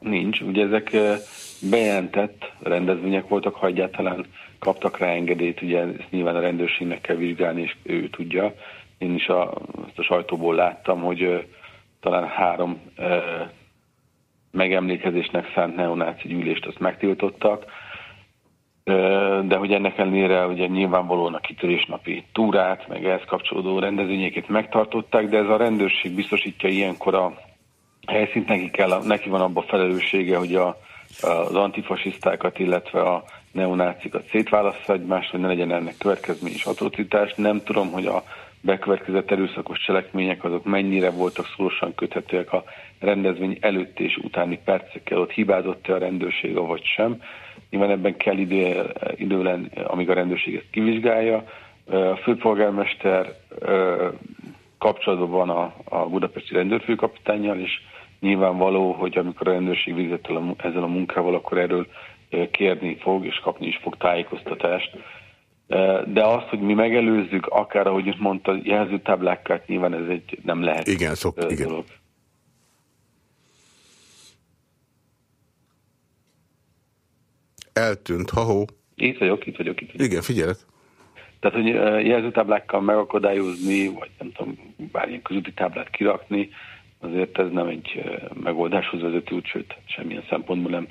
Nincs. Ugye ezek bejelentett rendezvények voltak, ha egyáltalán kaptak rá engedélyt, ugye ezt nyilván a rendőrségnek kell vizsgálni, és ő tudja. Én is a, azt a sajtóból láttam, hogy uh, talán három uh, megemlékezésnek szánt neonáci gyűlést azt megtiltottak, uh, de hogy ennek ellenére ugye nyilvánvalóan a kitörésnapi túrát, meg ehhez kapcsolódó rendezvényeket megtartották, de ez a rendőrség biztosítja ilyenkor a helyszínt, neki, kell, neki van abban felelőssége, hogy a az antifasisztákat, illetve a neonácikat szétválassza egymást, hogy ne legyen ennek következmény és atrocitás. Nem tudom, hogy a bekövetkezett erőszakos cselekmények azok mennyire voltak szorosan köthetőek a rendezvény előtt és utáni percekkel, ott hibázott-e a rendőrség, vagy sem. Nyilván ebben kell idő, idő lenni, amíg a rendőrség ezt kivizsgálja. A főpolgármester kapcsolatban van a, a budapesti rendőrfőkapitányjal, és Nyilvánvaló, hogy amikor a rendőrség végzett el ezzel a munkával, akkor erről kérni fog, és kapni is fog tájékoztatást. De azt, hogy mi megelőzzük, akár ahogy mondta, jelzőtáblákkal, nyilván ez egy nem lehet igen, szok, dolog. Igen. Eltűnt, ha-hó. Itt vagyok, itt vagyok, itt vagyok. Igen, figyelek. Tehát, hogy jelzőtáblákkal megakadályozni, vagy nem tudom, bármilyen közúti táblát kirakni, azért ez nem egy megoldáshoz vezető út, sőt, semmilyen szempontból nem.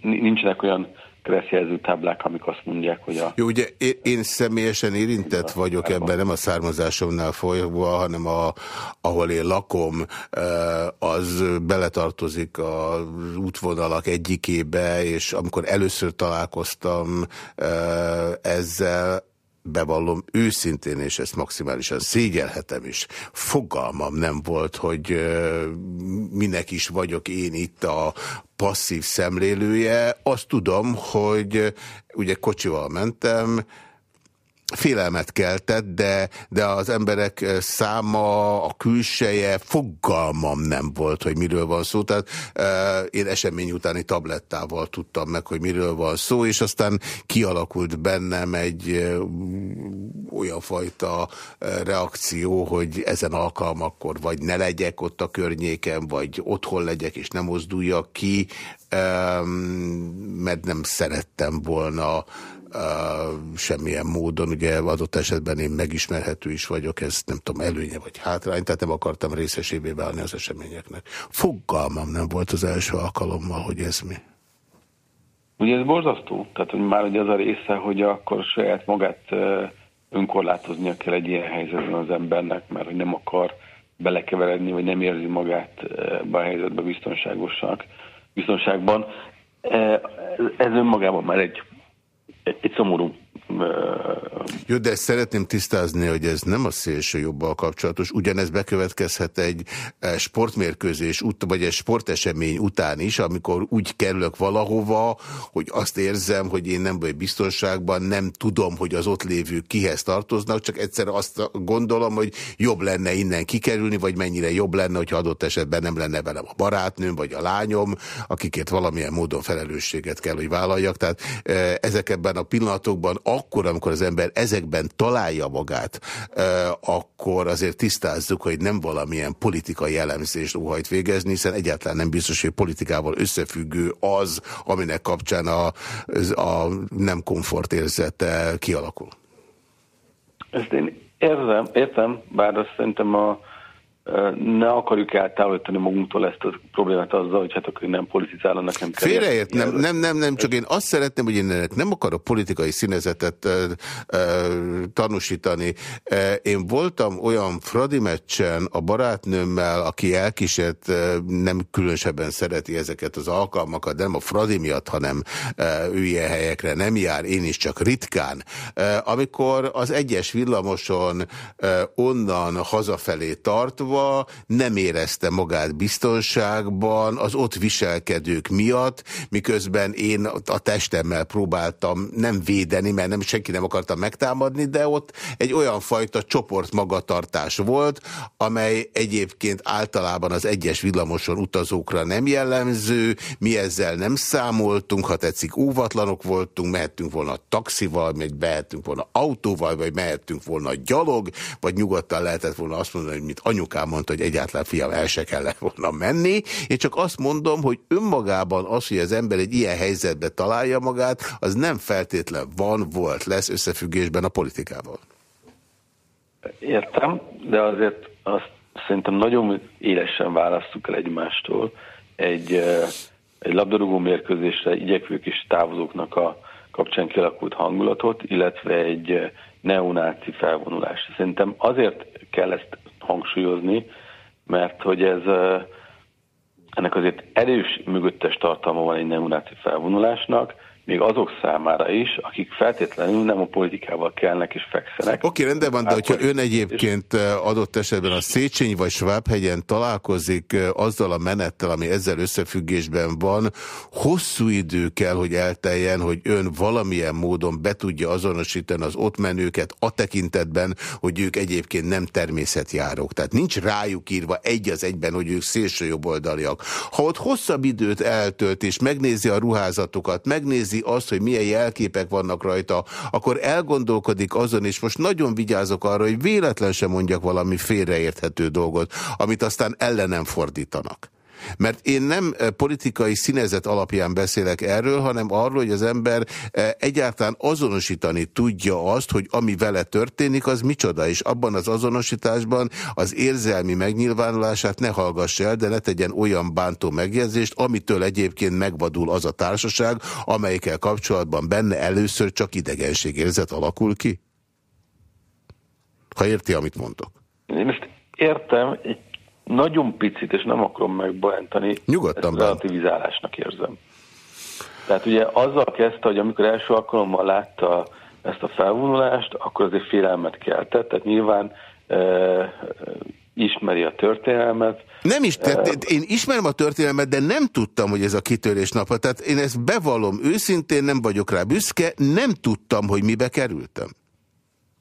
Nincsenek olyan keresztjelző táblák, amik azt mondják, hogy a... Jó, ugye én személyesen érintett vagyok ebben, nem a származásomnál folyva, hanem a, ahol én lakom, az beletartozik az útvonalak egyikébe, és amikor először találkoztam ezzel, bevallom őszintén, és ezt maximálisan szégyelhetem is, fogalmam nem volt, hogy minek is vagyok én itt a passzív szemlélője. Azt tudom, hogy ugye kocsival mentem, félelmet keltett, de, de az emberek száma, a külseje, fogalmam nem volt, hogy miről van szó. Tehát én esemény utáni tablettával tudtam meg, hogy miről van szó, és aztán kialakult bennem egy olyan fajta reakció, hogy ezen alkalmakkor vagy ne legyek ott a környéken, vagy otthon legyek és nem mozduljak ki, mert nem szerettem volna semmilyen módon, ugye adott esetben én megismerhető is vagyok, ez nem tudom, előnye vagy hátrány, tehát nem akartam részesévé válni az eseményeknek. Fogalmam nem volt az első alkalommal, hogy ez mi. Ugye ez borzasztó, tehát hogy már ugye az a része, hogy akkor saját magát önkorlátoznia kell egy ilyen helyzetben az embernek, mert hogy nem akar belekeveredni, vagy nem érzi magát be a helyzetbe biztonságosak, biztonságban. Ez önmagában már egy egy szomorú jó, de ezt szeretném tisztázni, hogy ez nem a szélső jobbal kapcsolatos. Ugyanez bekövetkezhet egy eh, sportmérkőzés, vagy egy sportesemény után is, amikor úgy kerülök valahova, hogy azt érzem, hogy én nem vagy biztonságban, nem tudom, hogy az ott lévők kihez tartoznak, csak egyszer azt gondolom, hogy jobb lenne innen kikerülni, vagy mennyire jobb lenne, hogyha adott esetben nem lenne velem a barátnőm, vagy a lányom, akikért valamilyen módon felelősséget kell, hogy vállaljak. Tehát eh, ezekben a pillanatokban akkor, amikor az ember ezekben találja magát, akkor azért tisztázzuk, hogy nem valamilyen politikai elemzést óhajt végezni, hiszen egyáltalán nem biztos, hogy politikával összefüggő az, aminek kapcsán a, a nem komfort érzete kialakul. Ezt én érzem, értem, bár azt szerintem a ne akarjuk eltávolítani magunktól ezt a problémát azzal, hogy hát akkor nem politizálnak, nem kell. Félreért, nem, nem, nem, nem, csak én azt szeretném, hogy én nem akarok politikai színezetet uh, uh, tanúsítani. Uh, én voltam olyan Fradi meccsen a barátnőmmel, aki elkísért, uh, nem különösebben szereti ezeket az alkalmakat, nem a Fradi miatt, hanem uh, ő ilyen helyekre nem jár, én is csak ritkán. Uh, amikor az egyes villamoson uh, onnan hazafelé tartva, Moszkva nem érezte magát biztonságban az ott viselkedők miatt, miközben én a testemmel próbáltam nem védeni, mert nem senki nem akarta megtámadni, de ott egy olyan fajta csoport magatartás volt, amely egyébként általában az egyes villamoson utazókra nem jellemző, mi ezzel nem számoltunk, ha tetszik, óvatlanok voltunk, mehettünk volna taxival, vagy mehettünk volna autóval, vagy mehettünk volna gyalog, vagy nyugodtan lehetett volna azt mondani, hogy mit anyukám mondta, hogy egyáltalán fiam el se kellett volna menni. Én csak azt mondom, hogy önmagában az, hogy az ember egy ilyen helyzetbe találja magát, az nem feltétlen van, volt, lesz összefüggésben a politikával. Értem, de azért azt szerintem nagyon élesen választjuk el egymástól egy, egy labdarúgó mérkőzésre igyekvők és távozóknak a kapcsán kialakult hangulatot, illetve egy neonáci felvonulást. Szerintem azért kell ezt hangsúlyozni, mert hogy ez ennek azért erős mögöttes tartalma van egy neonáci felvonulásnak, még azok számára is, akik feltétlenül nem a politikával kellnek és fekszenek. Oké, rendben van, de hogyha ön egyébként adott esetben a Széchenyi vagy Svábhegyen találkozik azzal a menettel, ami ezzel összefüggésben van, hosszú idő kell, hogy elteljen, hogy ön valamilyen módon be tudja azonosítani az ott menőket a tekintetben, hogy ők egyébként nem természetjárók. Tehát nincs rájuk írva egy az egyben, hogy ők szélső jobboldaliak. Ha ott hosszabb időt eltölt és megnézi a ruházatokat, megnézi megnézi azt, hogy milyen jelképek vannak rajta, akkor elgondolkodik azon, és most nagyon vigyázok arra, hogy véletlen sem mondjak valami félreérthető dolgot, amit aztán ellenem fordítanak. Mert én nem eh, politikai színezet alapján beszélek erről, hanem arról, hogy az ember eh, egyáltalán azonosítani tudja azt, hogy ami vele történik, az micsoda, és abban az azonosításban az érzelmi megnyilvánulását ne hallgassa el, de ne tegyen olyan bántó megjegyzést, amitől egyébként megvadul az a társaság, amelyikkel kapcsolatban benne először csak idegenségérzet alakul ki? Ha érti, amit mondok. Én ezt értem, egy nagyon picit, és nem akarom megbajentani, Nyugodtan ezt relativizálásnak érzem. Tehát ugye azzal kezdte, hogy amikor első alkalommal látta ezt a felvonulást, akkor azért félelmet keltett, tehát nyilván e, ismeri a történelmet. Nem is, tehát én ismerem a történelmet, de nem tudtam, hogy ez a kitörés napja. Tehát én ezt bevallom őszintén, nem vagyok rá büszke, nem tudtam, hogy mibe kerültem.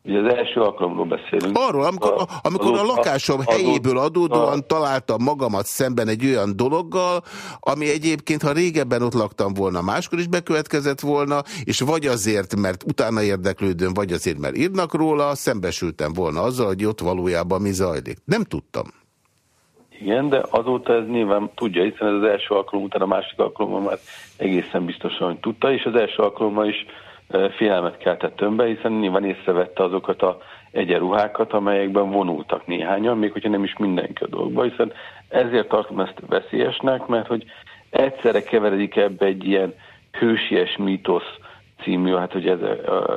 Ugye az első alkalomról beszélünk. Arról, amikor a, amikor a lakásom helyéből adódóan találtam magamat szemben egy olyan dologgal, ami egyébként, ha régebben ott laktam volna, máskor is bekövetkezett volna, és vagy azért, mert utána érdeklődöm, vagy azért, mert írnak róla, szembesültem volna azzal, hogy ott valójában mi zajlik. Nem tudtam. Igen, de azóta ez nyilván tudja, hiszen ez az első alkalom után a másik alkalommal már egészen biztosan, hogy tudta, és az első alkalommal is félelmet keltett tömbbe, hiszen nyilván észrevette azokat a egyenruhákat, amelyekben vonultak néhányan, még hogyha nem is mindenki a dolgba, hiszen ezért tartom ezt veszélyesnek, mert hogy egyszerre keveredik ebbe egy ilyen hősies mítosz című, hát hogy ez,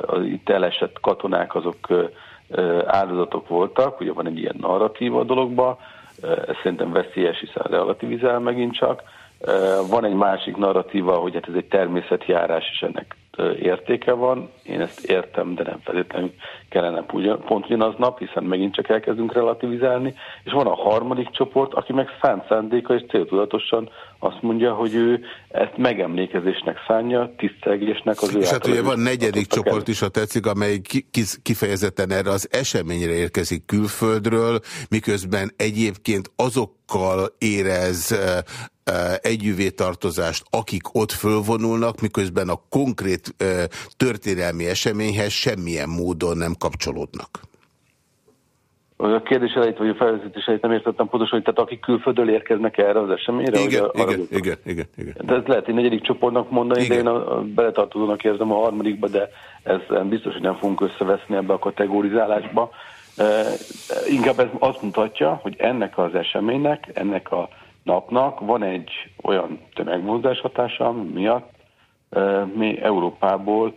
az itt elesett katonák azok áldozatok voltak, ugye van egy ilyen narratíva a dologba, ez szerintem veszélyes, hiszen relativizál megint csak. Van egy másik narratíva, hogy hát ez egy természetjárás, és ennek értéke van. Én ezt értem, de nem feltétlenül kellene pont ugyanaz nap, hiszen megint csak elkezdünk relativizálni. És van a harmadik csoport, aki meg szánt szándéka és céltudatosan azt mondja, hogy ő ezt megemlékezésnek szánja, tisztelgésnek az ő És hát ugye van negyedik csoport is, ha tetszik, amely kifejezetten erre az eseményre érkezik külföldről, miközben egyébként azokkal érez együvé tartozást, akik ott fölvonulnak, miközben a konkrét történelmi eseményhez semmilyen módon nem kapcsolódnak. A kérdés elejét, vagy a felvezetés elejét nem értettem pontosan, hogy tehát akik külföldről érkeznek erre az eseményre? Igen, igen, igen, igen, igen, igen. De ez lehet egy negyedik csoportnak mondani, igen. de én a, a beletartozónak érzem a harmadikba, de ez biztos, hogy nem fogunk összeveszni ebbe a kategorizálásba. E, inkább ez azt mutatja, hogy ennek az eseménynek, ennek a napnak van egy olyan tömegmozgás hatása, miatt mi Európából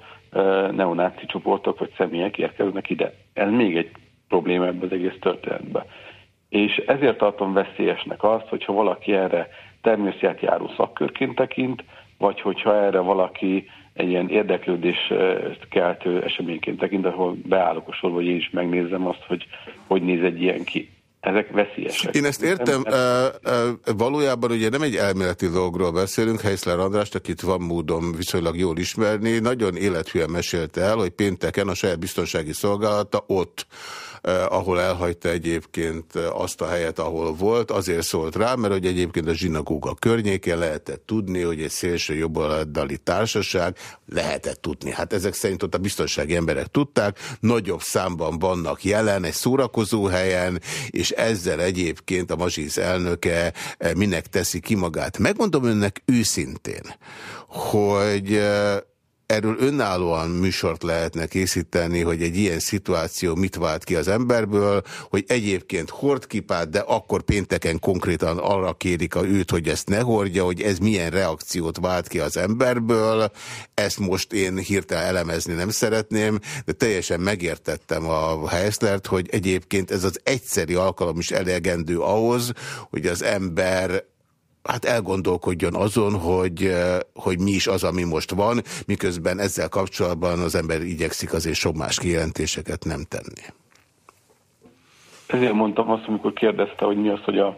neonáci csoportok vagy személyek érkeznek ide. Ez még egy probléma ebben az egész történetben. És ezért tartom veszélyesnek azt, hogyha valaki erre természetját járó szakkörként tekint, vagy hogyha erre valaki egy ilyen érdeklődés keltő eseményként tekint, ahol beállok a sorba, hogy én is megnézem azt, hogy hogy néz egy ilyen ki ezek veszélyesek. Én ezt értem, nem, nem... valójában ugye nem egy elméleti dologról beszélünk, Heiszler Andrást, akit van módon viszonylag jól ismerni, nagyon élethűen mesélte el, hogy pénteken a saját biztonsági szolgálata ott ahol elhagyta egyébként eh, azt a helyet, ahol volt, azért szólt rá, mert hogy egyébként a zsinagóga környékén lehetett tudni, hogy egy szélső jobboldali társaság lehetett tudni. Hát ezek szerint ott a biztonsági emberek tudták, nagyobb számban vannak jelen egy szórakozó helyen, és ezzel egyébként a Mazsisz elnöke eh, minek teszi ki magát. Megmondom önnek őszintén, hogy erről önállóan műsort lehetne készíteni, hogy egy ilyen szituáció mit vált ki az emberből, hogy egyébként hord kipát, de akkor pénteken konkrétan arra kérik a őt, hogy ezt ne hordja, hogy ez milyen reakciót vált ki az emberből. Ezt most én hirtelen elemezni nem szeretném, de teljesen megértettem a helyszlert, hogy egyébként ez az egyszeri alkalom is elegendő ahhoz, hogy az ember hát elgondolkodjon azon, hogy, eh, hogy mi is az, ami most van, miközben ezzel kapcsolatban az ember igyekszik azért sok más kijelentéseket nem tenni. Ezért mondtam azt, amikor kérdezte, hogy mi az, hogy a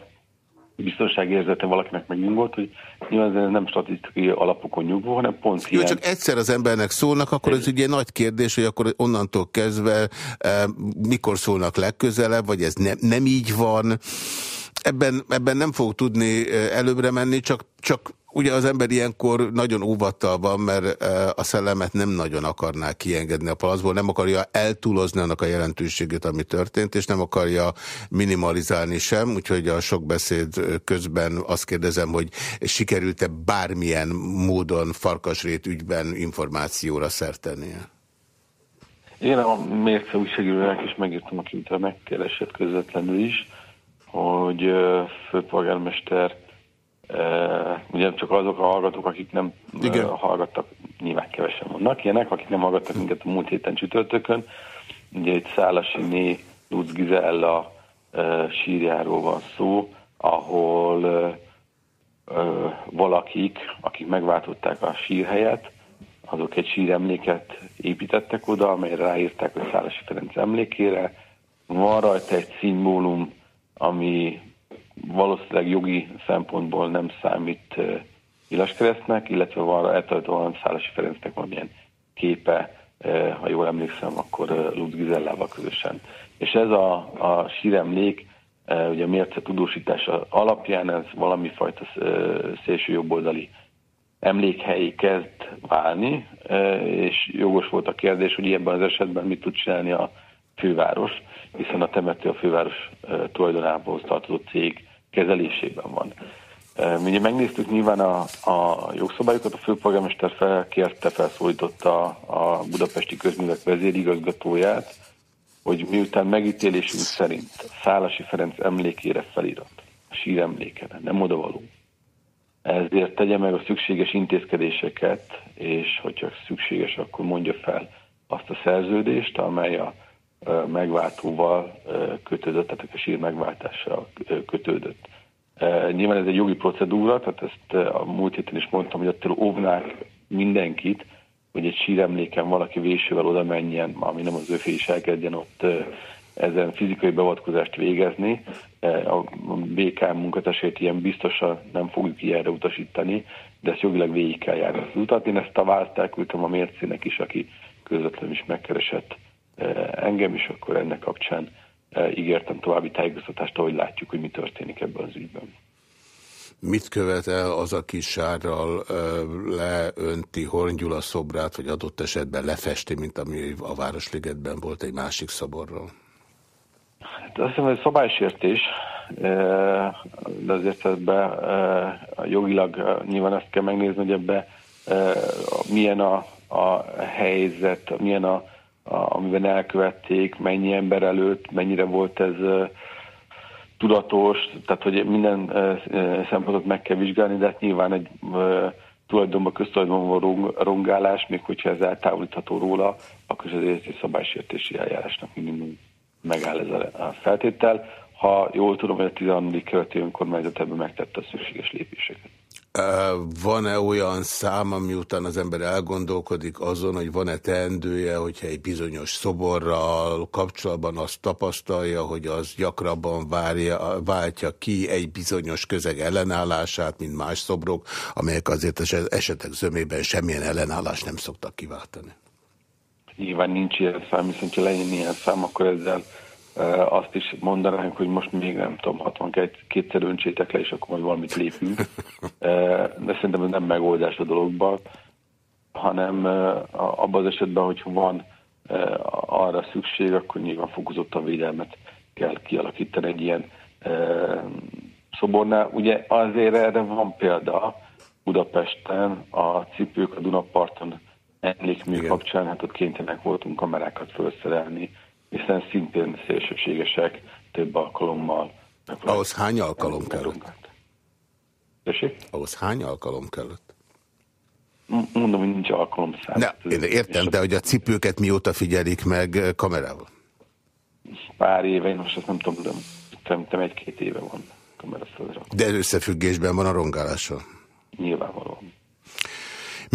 biztonsági érzete valakinek megnyugodt, hogy nyilván ez nem statisztikai alapokon nyugvó, hanem pont Jó, ilyen. csak egyszer az embernek szólnak, akkor ez ugye nagy kérdés, hogy akkor onnantól kezdve eh, mikor szólnak legközelebb, vagy ez ne, nem így van ebben, ebben nem fog tudni előbbre menni, csak, csak ugye az ember ilyenkor nagyon óvattal van, mert a szellemet nem nagyon akarná kiengedni a palacból, nem akarja eltúlozni annak a jelentőségét, ami történt, és nem akarja minimalizálni sem, úgyhogy a sok beszéd közben azt kérdezem, hogy sikerült-e bármilyen módon Farkasrét ügyben információra szertenie? Én a mérce újságírónak is megírtam, akit megkeresett közvetlenül is, hogy főpolgármester, ugye csak azok a hallgatók, akik nem Igen. hallgattak, nyilván kevesen vannak ilyenek, akik nem hallgattak minket a múlt héten csütörtökön, ugye egy Szálasi Né Lutz Gizella sírjáról van szó, ahol valakik, akik megváltották a sírhelyet, azok egy síremléket építettek oda, amelyre ráírták, hogy Szálasi Ferenc emlékére. Van rajta egy szimbólum, ami valószínűleg jogi szempontból nem számít Ilaskeresztnek, illetve van eltartóan Szálasi Ferencnek valamilyen képe ha jól emlékszem, akkor Lutz Gizellával közösen. És ez a, a síremlék, ugye a mérce tudósítása alapján ez valami fajta szélső jobboldali emlékhelyi kezd válni, és jogos volt a kérdés, hogy ebben az esetben mit tud csinálni a főváros, hiszen a temető a főváros tulajdonából tartozó cég kezelésében van. Ugye megnéztük nyilván a, a jogszabályokat, a főpolgármester felkérte, felszólította a, budapesti közművek vezérigazgatóját, hogy miután megítélésünk szerint Szálasi Ferenc emlékére felirat, a síremléken, nem odavaló, ezért tegye meg a szükséges intézkedéseket, és hogyha szükséges, akkor mondja fel azt a szerződést, amely a megváltóval kötődött, tehát a sír megváltással kötődött. Nyilván ez egy jogi procedúra, tehát ezt a múlt héten is mondtam, hogy attól óvnák mindenkit, hogy egy síremléken valaki vésővel oda menjen, ami nem az öfé is elkezdjen ott ezen fizikai beavatkozást végezni. A BK munkatársait ilyen biztosan nem fogjuk ilyenre utasítani, de ezt jogilag végig kell járni az utat. Én ezt a választ elküldtem a mércének is, aki közvetlenül is megkeresett engem, és akkor ennek kapcsán ígértem további tájékoztatást, ahogy látjuk, hogy mi történik ebben az ügyben. Mit követel az, aki sárral leönti Horngyula szobrát, vagy adott esetben lefesti, mint ami a Városligetben volt egy másik szoborról? Hát azt hiszem, hogy szabálysértés, de azért ebbe jogilag nyilván ezt kell megnézni, hogy ebbe milyen a, a helyzet, milyen a amiben elkövették, mennyi ember előtt, mennyire volt ez tudatos, tehát hogy minden szempontot meg kell vizsgálni, de hát nyilván egy tulajdonban, köztulajdonban rongálás, még hogyha ez eltávolítható róla, akkor az egy szabálysértési eljárásnak minimum megáll ez a feltétel. Ha jól tudom, hogy a 13. kerületi önkormányzat ebben megtette a szükséges lépéseket. Van-e olyan szám, ami után az ember elgondolkodik azon, hogy van-e teendője, hogyha egy bizonyos szoborral kapcsolatban azt tapasztalja, hogy az gyakrabban várja, váltja ki egy bizonyos közeg ellenállását, mint más szobrok, amelyek azért az esetek zömében semmilyen ellenállást nem szoktak kiváltani? Nyilván nincs ilyen szám, viszont ha legyen ilyen szám, akkor ezzel azt is mondanánk, hogy most még nem tudom, 62-szer öntsétek le, és akkor majd valamit lépünk. De szerintem ez nem megoldás a dologban, hanem abban az esetben, hogyha van arra szükség, akkor nyilván fokozott a védelmet kell kialakítani egy ilyen szobornál. Ugye azért erre van példa Budapesten, a cipők a Dunaparton emlékmű kapcsán, hát ott kénytelenek voltunk kamerákat felszerelni, hiszen szintén szélsőségesek több alkalommal. Ahhoz hány alkalom kellett? Tessék? Ahhoz hány alkalom kellett? Mondom, hogy nincs alkalom szám. Ne, én értem, de hogy a cipőket mióta figyelik meg kamerával? Pár éve, én most azt nem tudom, de szerintem egy-két éve van kameraszolra. De összefüggésben van a rongálással? Nyilvánvalóan.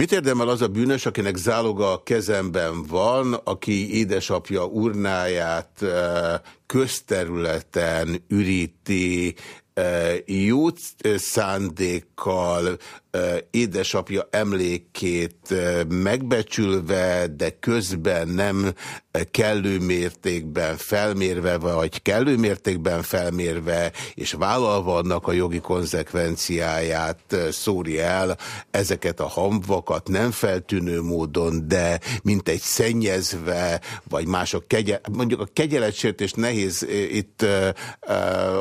Mit érdemel az a bűnös, akinek záloga a kezemben van, aki édesapja urnáját eh, közterületen üríti, eh, jó szándékkal édesapja emlékét megbecsülve, de közben nem kellő mértékben felmérve, vagy kellő mértékben felmérve, és vállalva annak a jogi konzekvenciáját szóri el ezeket a hamvakat nem feltűnő módon, de mint egy szennyezve, vagy mások kegye, mondjuk a kegyeletsértést nehéz itt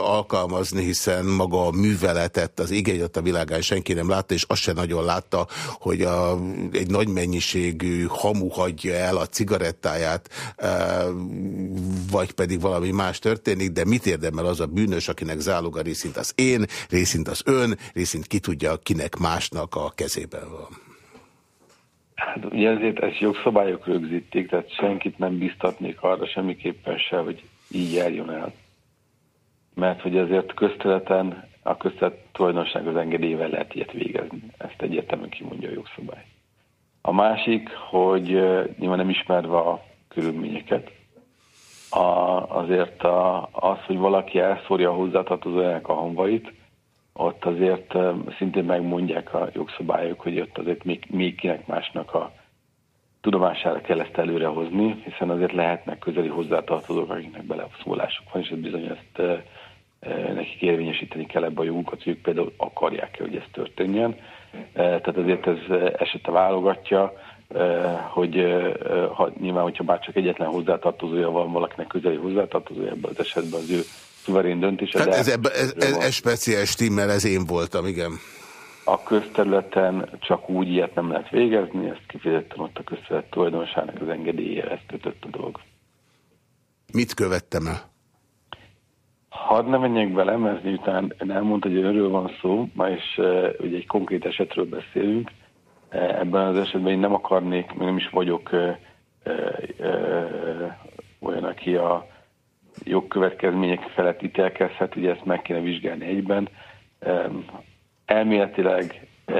alkalmazni, hiszen maga a műveletet az igény a világán senki nem látta, és azt se nagyon látta, hogy a, egy nagy mennyiségű hamu hagyja el a cigarettáját, e, vagy pedig valami más történik, de mit érdemel az a bűnös, akinek záloga részint az én, részint az ön, részint ki tudja, kinek másnak a kezében van. Hát ugye ezért ezt jogszabályok rögzítik, tehát senkit nem biztatnék arra semmiképpen se, hogy így járjon el. Mert hogy azért közteleten a köztet tulajdonság az engedélyével lehet ilyet végezni. Ezt egyértelműen kimondja a jogszabály. A másik, hogy nyilván nem ismerve a körülményeket, a, azért a, az, hogy valaki elszórja a hozzátartozójának a hanvait, ott azért szintén megmondják a jogszabályok, hogy ott azért még, még kinek másnak a tudomására kell ezt előrehozni, hiszen azért lehetnek közeli hozzátartozók, akiknek beleszólásuk van, és ez bizony ezt nekik érvényesíteni kell ebbe a jogukat, hogy ők például akarják-e, hogy ez történjen. Tehát azért ez esete válogatja, hogy ha, nyilván, hogyha bár csak egyetlen hozzátartozója van valakinek közeli hozzátartozója, ebben az esetben az ő szuverén döntése. Hát ez, ebbe, ez, ez, ez speciális timmel, ez én voltam, igen. A közterületen csak úgy ilyet nem lehet végezni, ezt kifejezetten ott a közterület tulajdonosának az engedélyére ezt kötött a dolog. Mit követtem el? Hadd ne menjek bele, mert miután elmondta, hogy örül van szó, is uh, ugye egy konkrét esetről beszélünk. Ebben az esetben én nem akarnék, még nem is vagyok uh, uh, olyan, aki a jogkövetkezmények felett ítélkezhet, ugye ezt meg kéne vizsgálni egyben. Elméletileg uh,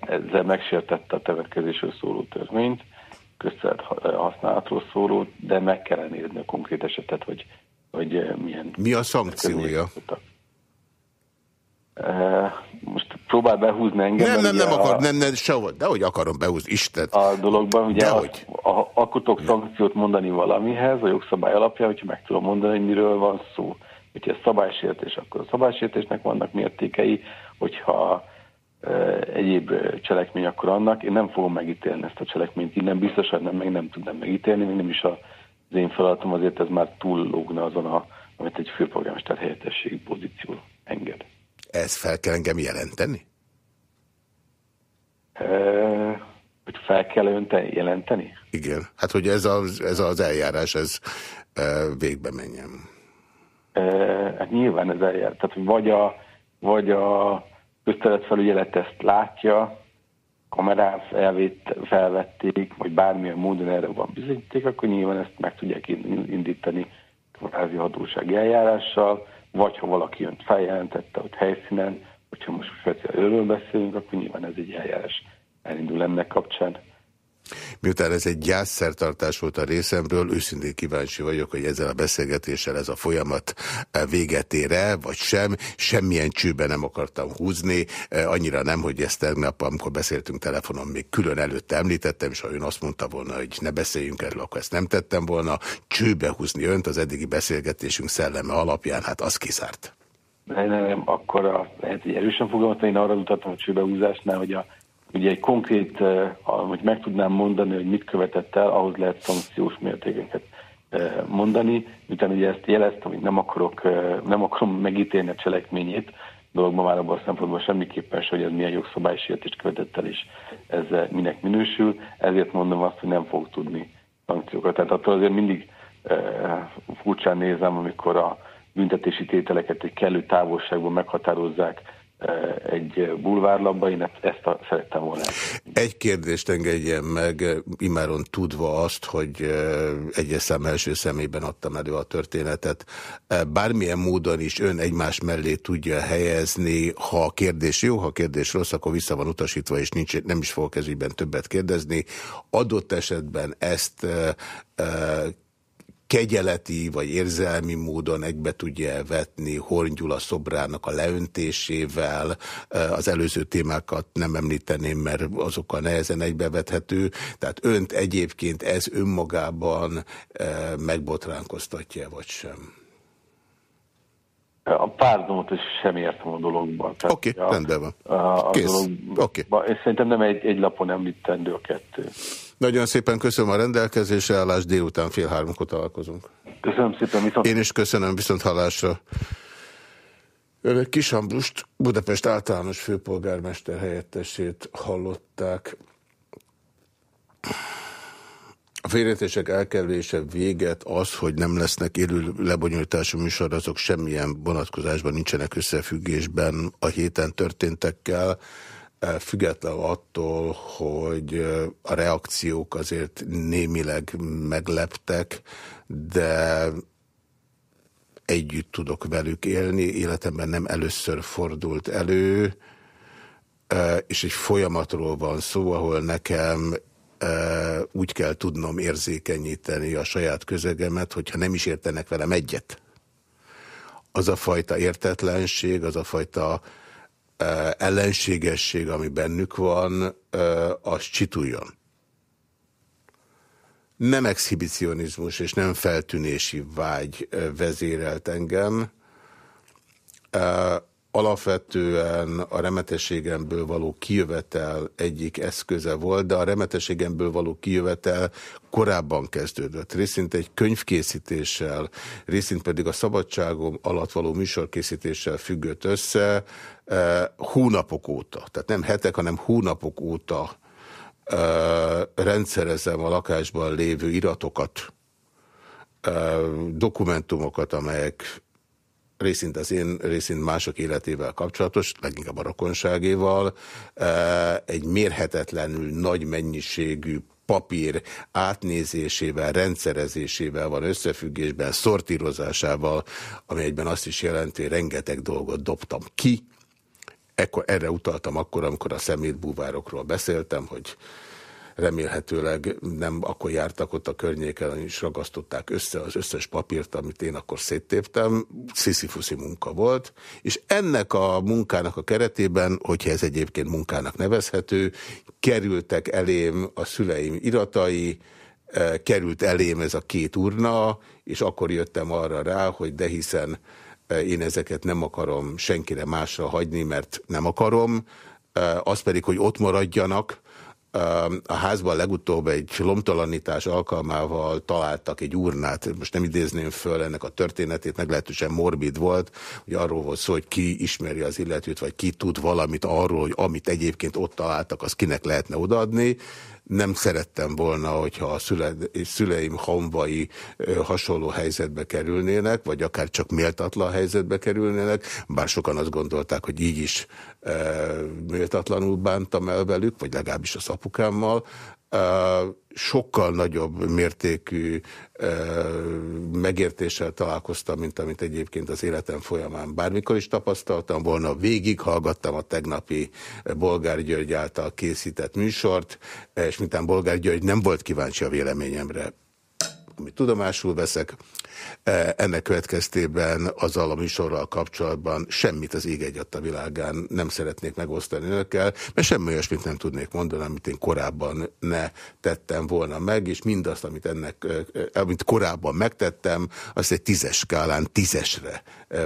ezzel megsértette a tevetkezésről szóló törvényt, közszert használatról szóló, de meg kellene nézni a konkrét esetet, hogy hogy eh, milyen... Mi a szankciója? Most próbál behúzni engem. Nem, nem, nem a... akar, nem, nem, sehol, de hogy akarom behúzni, Isten. A dologban ugye az, a, akkor tudok szankciót mondani valamihez, a jogszabály alapján, hogyha meg tudom mondani, hogy miről van szó. Hogyha ez szabálysértés, akkor a szabálysértésnek vannak mértékei, hogyha egyéb cselekmény, akkor annak. Én nem fogom megítélni ezt a cselekményt, innen biztosan nem, meg nem tudnám megítélni, még nem is a az én feladatom azért ez már túllógna azon, a, amit egy főpolgármester helyettességi pozíció enged. Ez fel kell engem jelenteni? E, hogy fel kell önte, jelenteni? Igen. Hát, hogy ez az, ez az eljárás, ez e, végbe menjen. E, hát nyilván ez eljárás. Tehát, vagy a, vagy a közterületfelügyelet ezt látja, kamerán felvét, felvették, vagy bármilyen módon erre van bizonyíték, akkor nyilván ezt meg tudják indítani kvázi hatósági eljárással, vagy ha valaki önt feljelentette ott helyszínen, hogyha most speciál őről beszélünk, akkor nyilván ez egy eljárás elindul ennek kapcsán. Miután ez egy gyászszertartás volt a részemről, őszintén kíváncsi vagyok, hogy ezzel a beszélgetéssel ez a folyamat véget ér vagy sem. Semmilyen csőben nem akartam húzni, annyira nem, hogy ezt tegnap, amikor beszéltünk telefonon, még külön előtte említettem, és ha ön azt mondta volna, hogy ne beszéljünk erről, akkor ezt nem tettem volna. Csőbe húzni önt az eddigi beszélgetésünk szelleme alapján, hát az kiszárt. Nem, nem, akkor a, lehet, hogy erősen fogalmaztam, én arra mutattam a csőbehúzásnál, hogy a ugye egy konkrét, eh, hogy meg tudnám mondani, hogy mit követett el, ahhoz lehet szankciós mértékeket eh, mondani, miután ugye ezt jeleztem, hogy nem akarok, eh, nem akarom megítélni a cselekményét, dologban már abban a szempontból semmiképpen se, hogy ez milyen jogszabálysértést követett el, és ez minek minősül, ezért mondom azt, hogy nem fog tudni szankciókat. Tehát attól azért mindig furcsán nézem, amikor a büntetési tételeket egy kellő távolságban meghatározzák egy bulvárlapba, én ezt a, szerettem volna. Egy kérdést engedjen meg, imáron tudva azt, hogy egyes szám első szemében adtam elő a történetet. Bármilyen módon is ön egymás mellé tudja helyezni, ha a kérdés jó, ha a kérdés rossz, akkor vissza van utasítva, és nincs, nem is fogok ezügyben többet kérdezni. Adott esetben ezt kegyeleti vagy érzelmi módon egybe tudja vetni Horn Gyula szobrának a leöntésével, az előző témákat nem említeném, mert azokkal nehezen egybevethető, tehát önt egyébként ez önmagában megbotránkoztatja, vagy sem? A párdomot is sem értem a dologban. Oké, okay, rendben van. A, a Kész. Okay. És szerintem nem egy, egy lapon említendő a kettő. Nagyon szépen köszönöm a rendelkezésre állás, délután fél háromkor találkozunk. Köszönöm szépen, viszont... Én is köszönöm, viszont hallásra. Önök Kisambrust, Budapest általános főpolgármester helyettesét hallották. A félretések elkerülése véget az, hogy nem lesznek élő lebonyolítású műsor, azok semmilyen vonatkozásban nincsenek összefüggésben a héten történtekkel független attól, hogy a reakciók azért némileg megleptek, de együtt tudok velük élni, életemben nem először fordult elő, és egy folyamatról van szó, ahol nekem úgy kell tudnom érzékenyíteni a saját közegemet, hogyha nem is értenek velem egyet. Az a fajta értetlenség, az a fajta ellenségesség, ami bennük van, az csituljon. nem exhibicionizmus és nem feltűnési vágy vezérelt engem. Alapvetően a remetességemből való kijövetel egyik eszköze volt, de a remetességemből való kijövetel korábban kezdődött. Részint egy könyvkészítéssel, részint pedig a szabadságom alatt való műsorkészítéssel függött össze hónapok óta. Tehát nem hetek, hanem hónapok óta rendszerezem a lakásban lévő iratokat, dokumentumokat, amelyek részint az én, részint mások életével kapcsolatos, leginkább a rokonságéval, egy mérhetetlenül nagy mennyiségű papír átnézésével, rendszerezésével van összefüggésben, szortírozásával, ami egyben azt is jelenti, hogy rengeteg dolgot dobtam ki, Ekkor, erre utaltam akkor, amikor a szemétbúvárokról beszéltem, hogy remélhetőleg nem akkor jártak ott a környéken, és ragasztották össze az összes papírt, amit én akkor széttéptem. Sziszifuszi munka volt, és ennek a munkának a keretében, hogyha ez egyébként munkának nevezhető, kerültek elém a szüleim iratai, eh, került elém ez a két urna, és akkor jöttem arra rá, hogy de hiszen én ezeket nem akarom senkire másra hagyni, mert nem akarom, az pedig, hogy ott maradjanak, a házban legutóbb egy lomtalanítás alkalmával találtak egy urnát, most nem idézném föl ennek a történetét, meglehetősen morbid volt, hogy arról volt szó, hogy ki ismeri az illetőt, vagy ki tud valamit arról, hogy amit egyébként ott találtak, az kinek lehetne odaadni, nem szerettem volna, hogyha a szüle, szüleim hamvai hasonló helyzetbe kerülnének, vagy akár csak méltatlan helyzetbe kerülnének, bár sokan azt gondolták, hogy így is e, méltatlanul bántam el velük, vagy legalábbis az apukámmal, sokkal nagyobb mértékű megértéssel találkoztam, mint amit egyébként az életem folyamán bármikor is tapasztaltam volna. Végig hallgattam a tegnapi Bolgár György által készített műsort, és mintán Bolgár György nem volt kíváncsi a véleményemre, amit tudomásul veszek, ennek következtében azzal a műsorral kapcsolatban semmit az ég egyat a világán nem szeretnék megosztani önökkel, mert semmi olyasmit nem tudnék mondani, amit én korábban ne tettem volna meg, és mindazt, amit, ennek, e, e, amit korábban megtettem, azt egy tízes skálán tízesre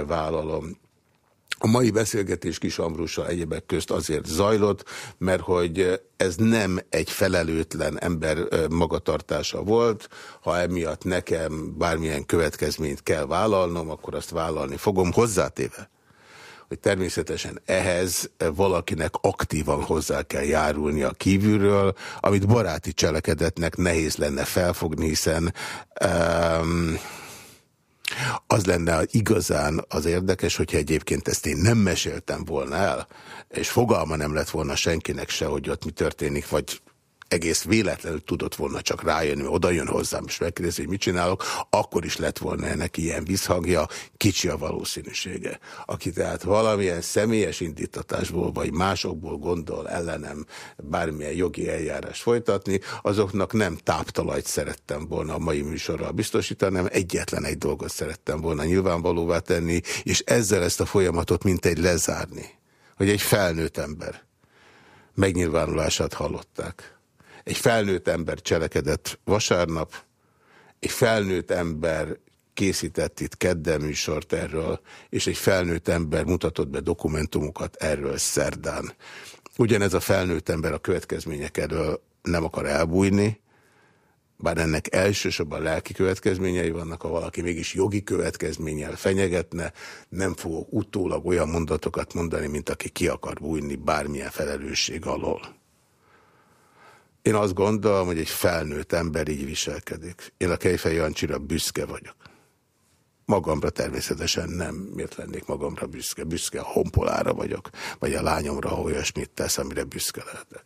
vállalom. A mai beszélgetés Kis Ambrussal egyebek közt azért zajlott, mert hogy ez nem egy felelőtlen ember magatartása volt. Ha emiatt nekem bármilyen következményt kell vállalnom, akkor azt vállalni fogom hozzátéve hogy természetesen ehhez valakinek aktívan hozzá kell járulni a kívülről, amit baráti cselekedetnek nehéz lenne felfogni, hiszen um, az lenne igazán az érdekes, hogyha egyébként ezt én nem meséltem volna el, és fogalma nem lett volna senkinek se, hogy ott mi történik, vagy egész véletlenül tudott volna csak rájönni, mert oda jön hozzám, és megkérdezi, hogy mit csinálok, akkor is lett volna ennek ilyen visszhangja, kicsi a valószínűsége. Aki tehát valamilyen személyes indítatásból, vagy másokból gondol ellenem bármilyen jogi eljárás folytatni, azoknak nem táptalajt szerettem volna a mai műsorral biztosítani, hanem egyetlen egy dolgot szerettem volna nyilvánvalóvá tenni, és ezzel ezt a folyamatot mint egy lezárni, hogy egy felnőtt ember megnyilvánulását hallották. Egy felnőtt ember cselekedett vasárnap, egy felnőtt ember készített itt kedden műsort erről, és egy felnőtt ember mutatott be dokumentumokat erről szerdán. Ugyanez a felnőtt ember a következmények erről nem akar elbújni, bár ennek elsősorban lelki következményei vannak, ha valaki mégis jogi következménnyel fenyegetne, nem fogok utólag olyan mondatokat mondani, mint aki ki akar bújni bármilyen felelősség alól. Én azt gondolom, hogy egy felnőtt ember így viselkedik. Én a Kejfej Jancsira büszke vagyok. Magamra természetesen nem. Miért lennék magamra büszke? Büszke a honpolára vagyok, vagy a lányomra, ha olyasmit tesz, amire büszke lehetek.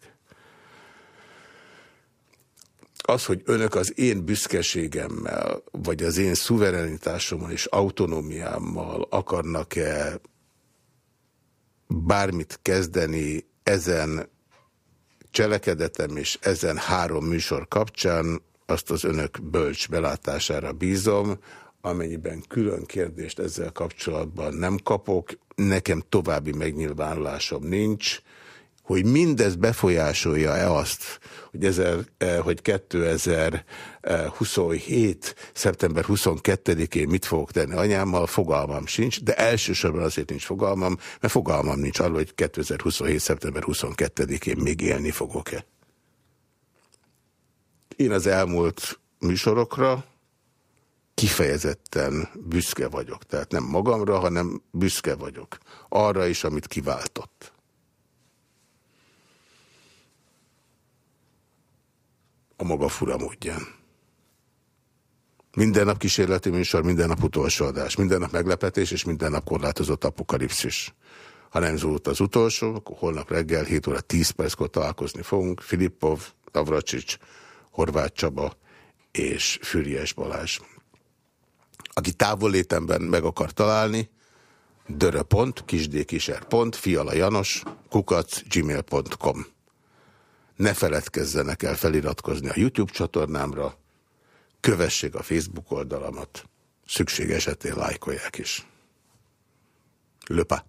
Az, hogy önök az én büszkeségemmel, vagy az én szuverenitásommal és autonómiámmal akarnak-e bármit kezdeni ezen cselekedetem, és ezen három műsor kapcsán azt az önök bölcs belátására bízom, amennyiben külön kérdést ezzel kapcsolatban nem kapok, nekem további megnyilvánulásom nincs, hogy mindez befolyásolja-e azt, hogy, ezer, eh, hogy 2027. szeptember 22-én mit fogok tenni anyámmal, fogalmam sincs, de elsősorban azért nincs fogalmam, mert fogalmam nincs arról, hogy 2027. szeptember 22-én még élni fogok-e. Én az elmúlt műsorokra kifejezetten büszke vagyok. Tehát nem magamra, hanem büszke vagyok. Arra is, amit kiváltott. A maga fura módján. Minden nap kísérleti műsor, minden nap utolsó adás, minden nap meglepetés, és minden nap korlátozott apokalipszis. Ha nem zúlt az utolsó, akkor holnap reggel 7 óra 10 perckor találkozni fogunk. Filippov, Navracsics, Horváth Csaba és Füriyes Balázs. Aki távollétemben meg akar találni, dörö.pont, kisdkiser.pont, fiala Janos, kukac, gmail.com. Ne feledkezzenek el feliratkozni a YouTube csatornámra, kövessék a Facebook oldalamat, szükség esetén lájkolják is. Löpa!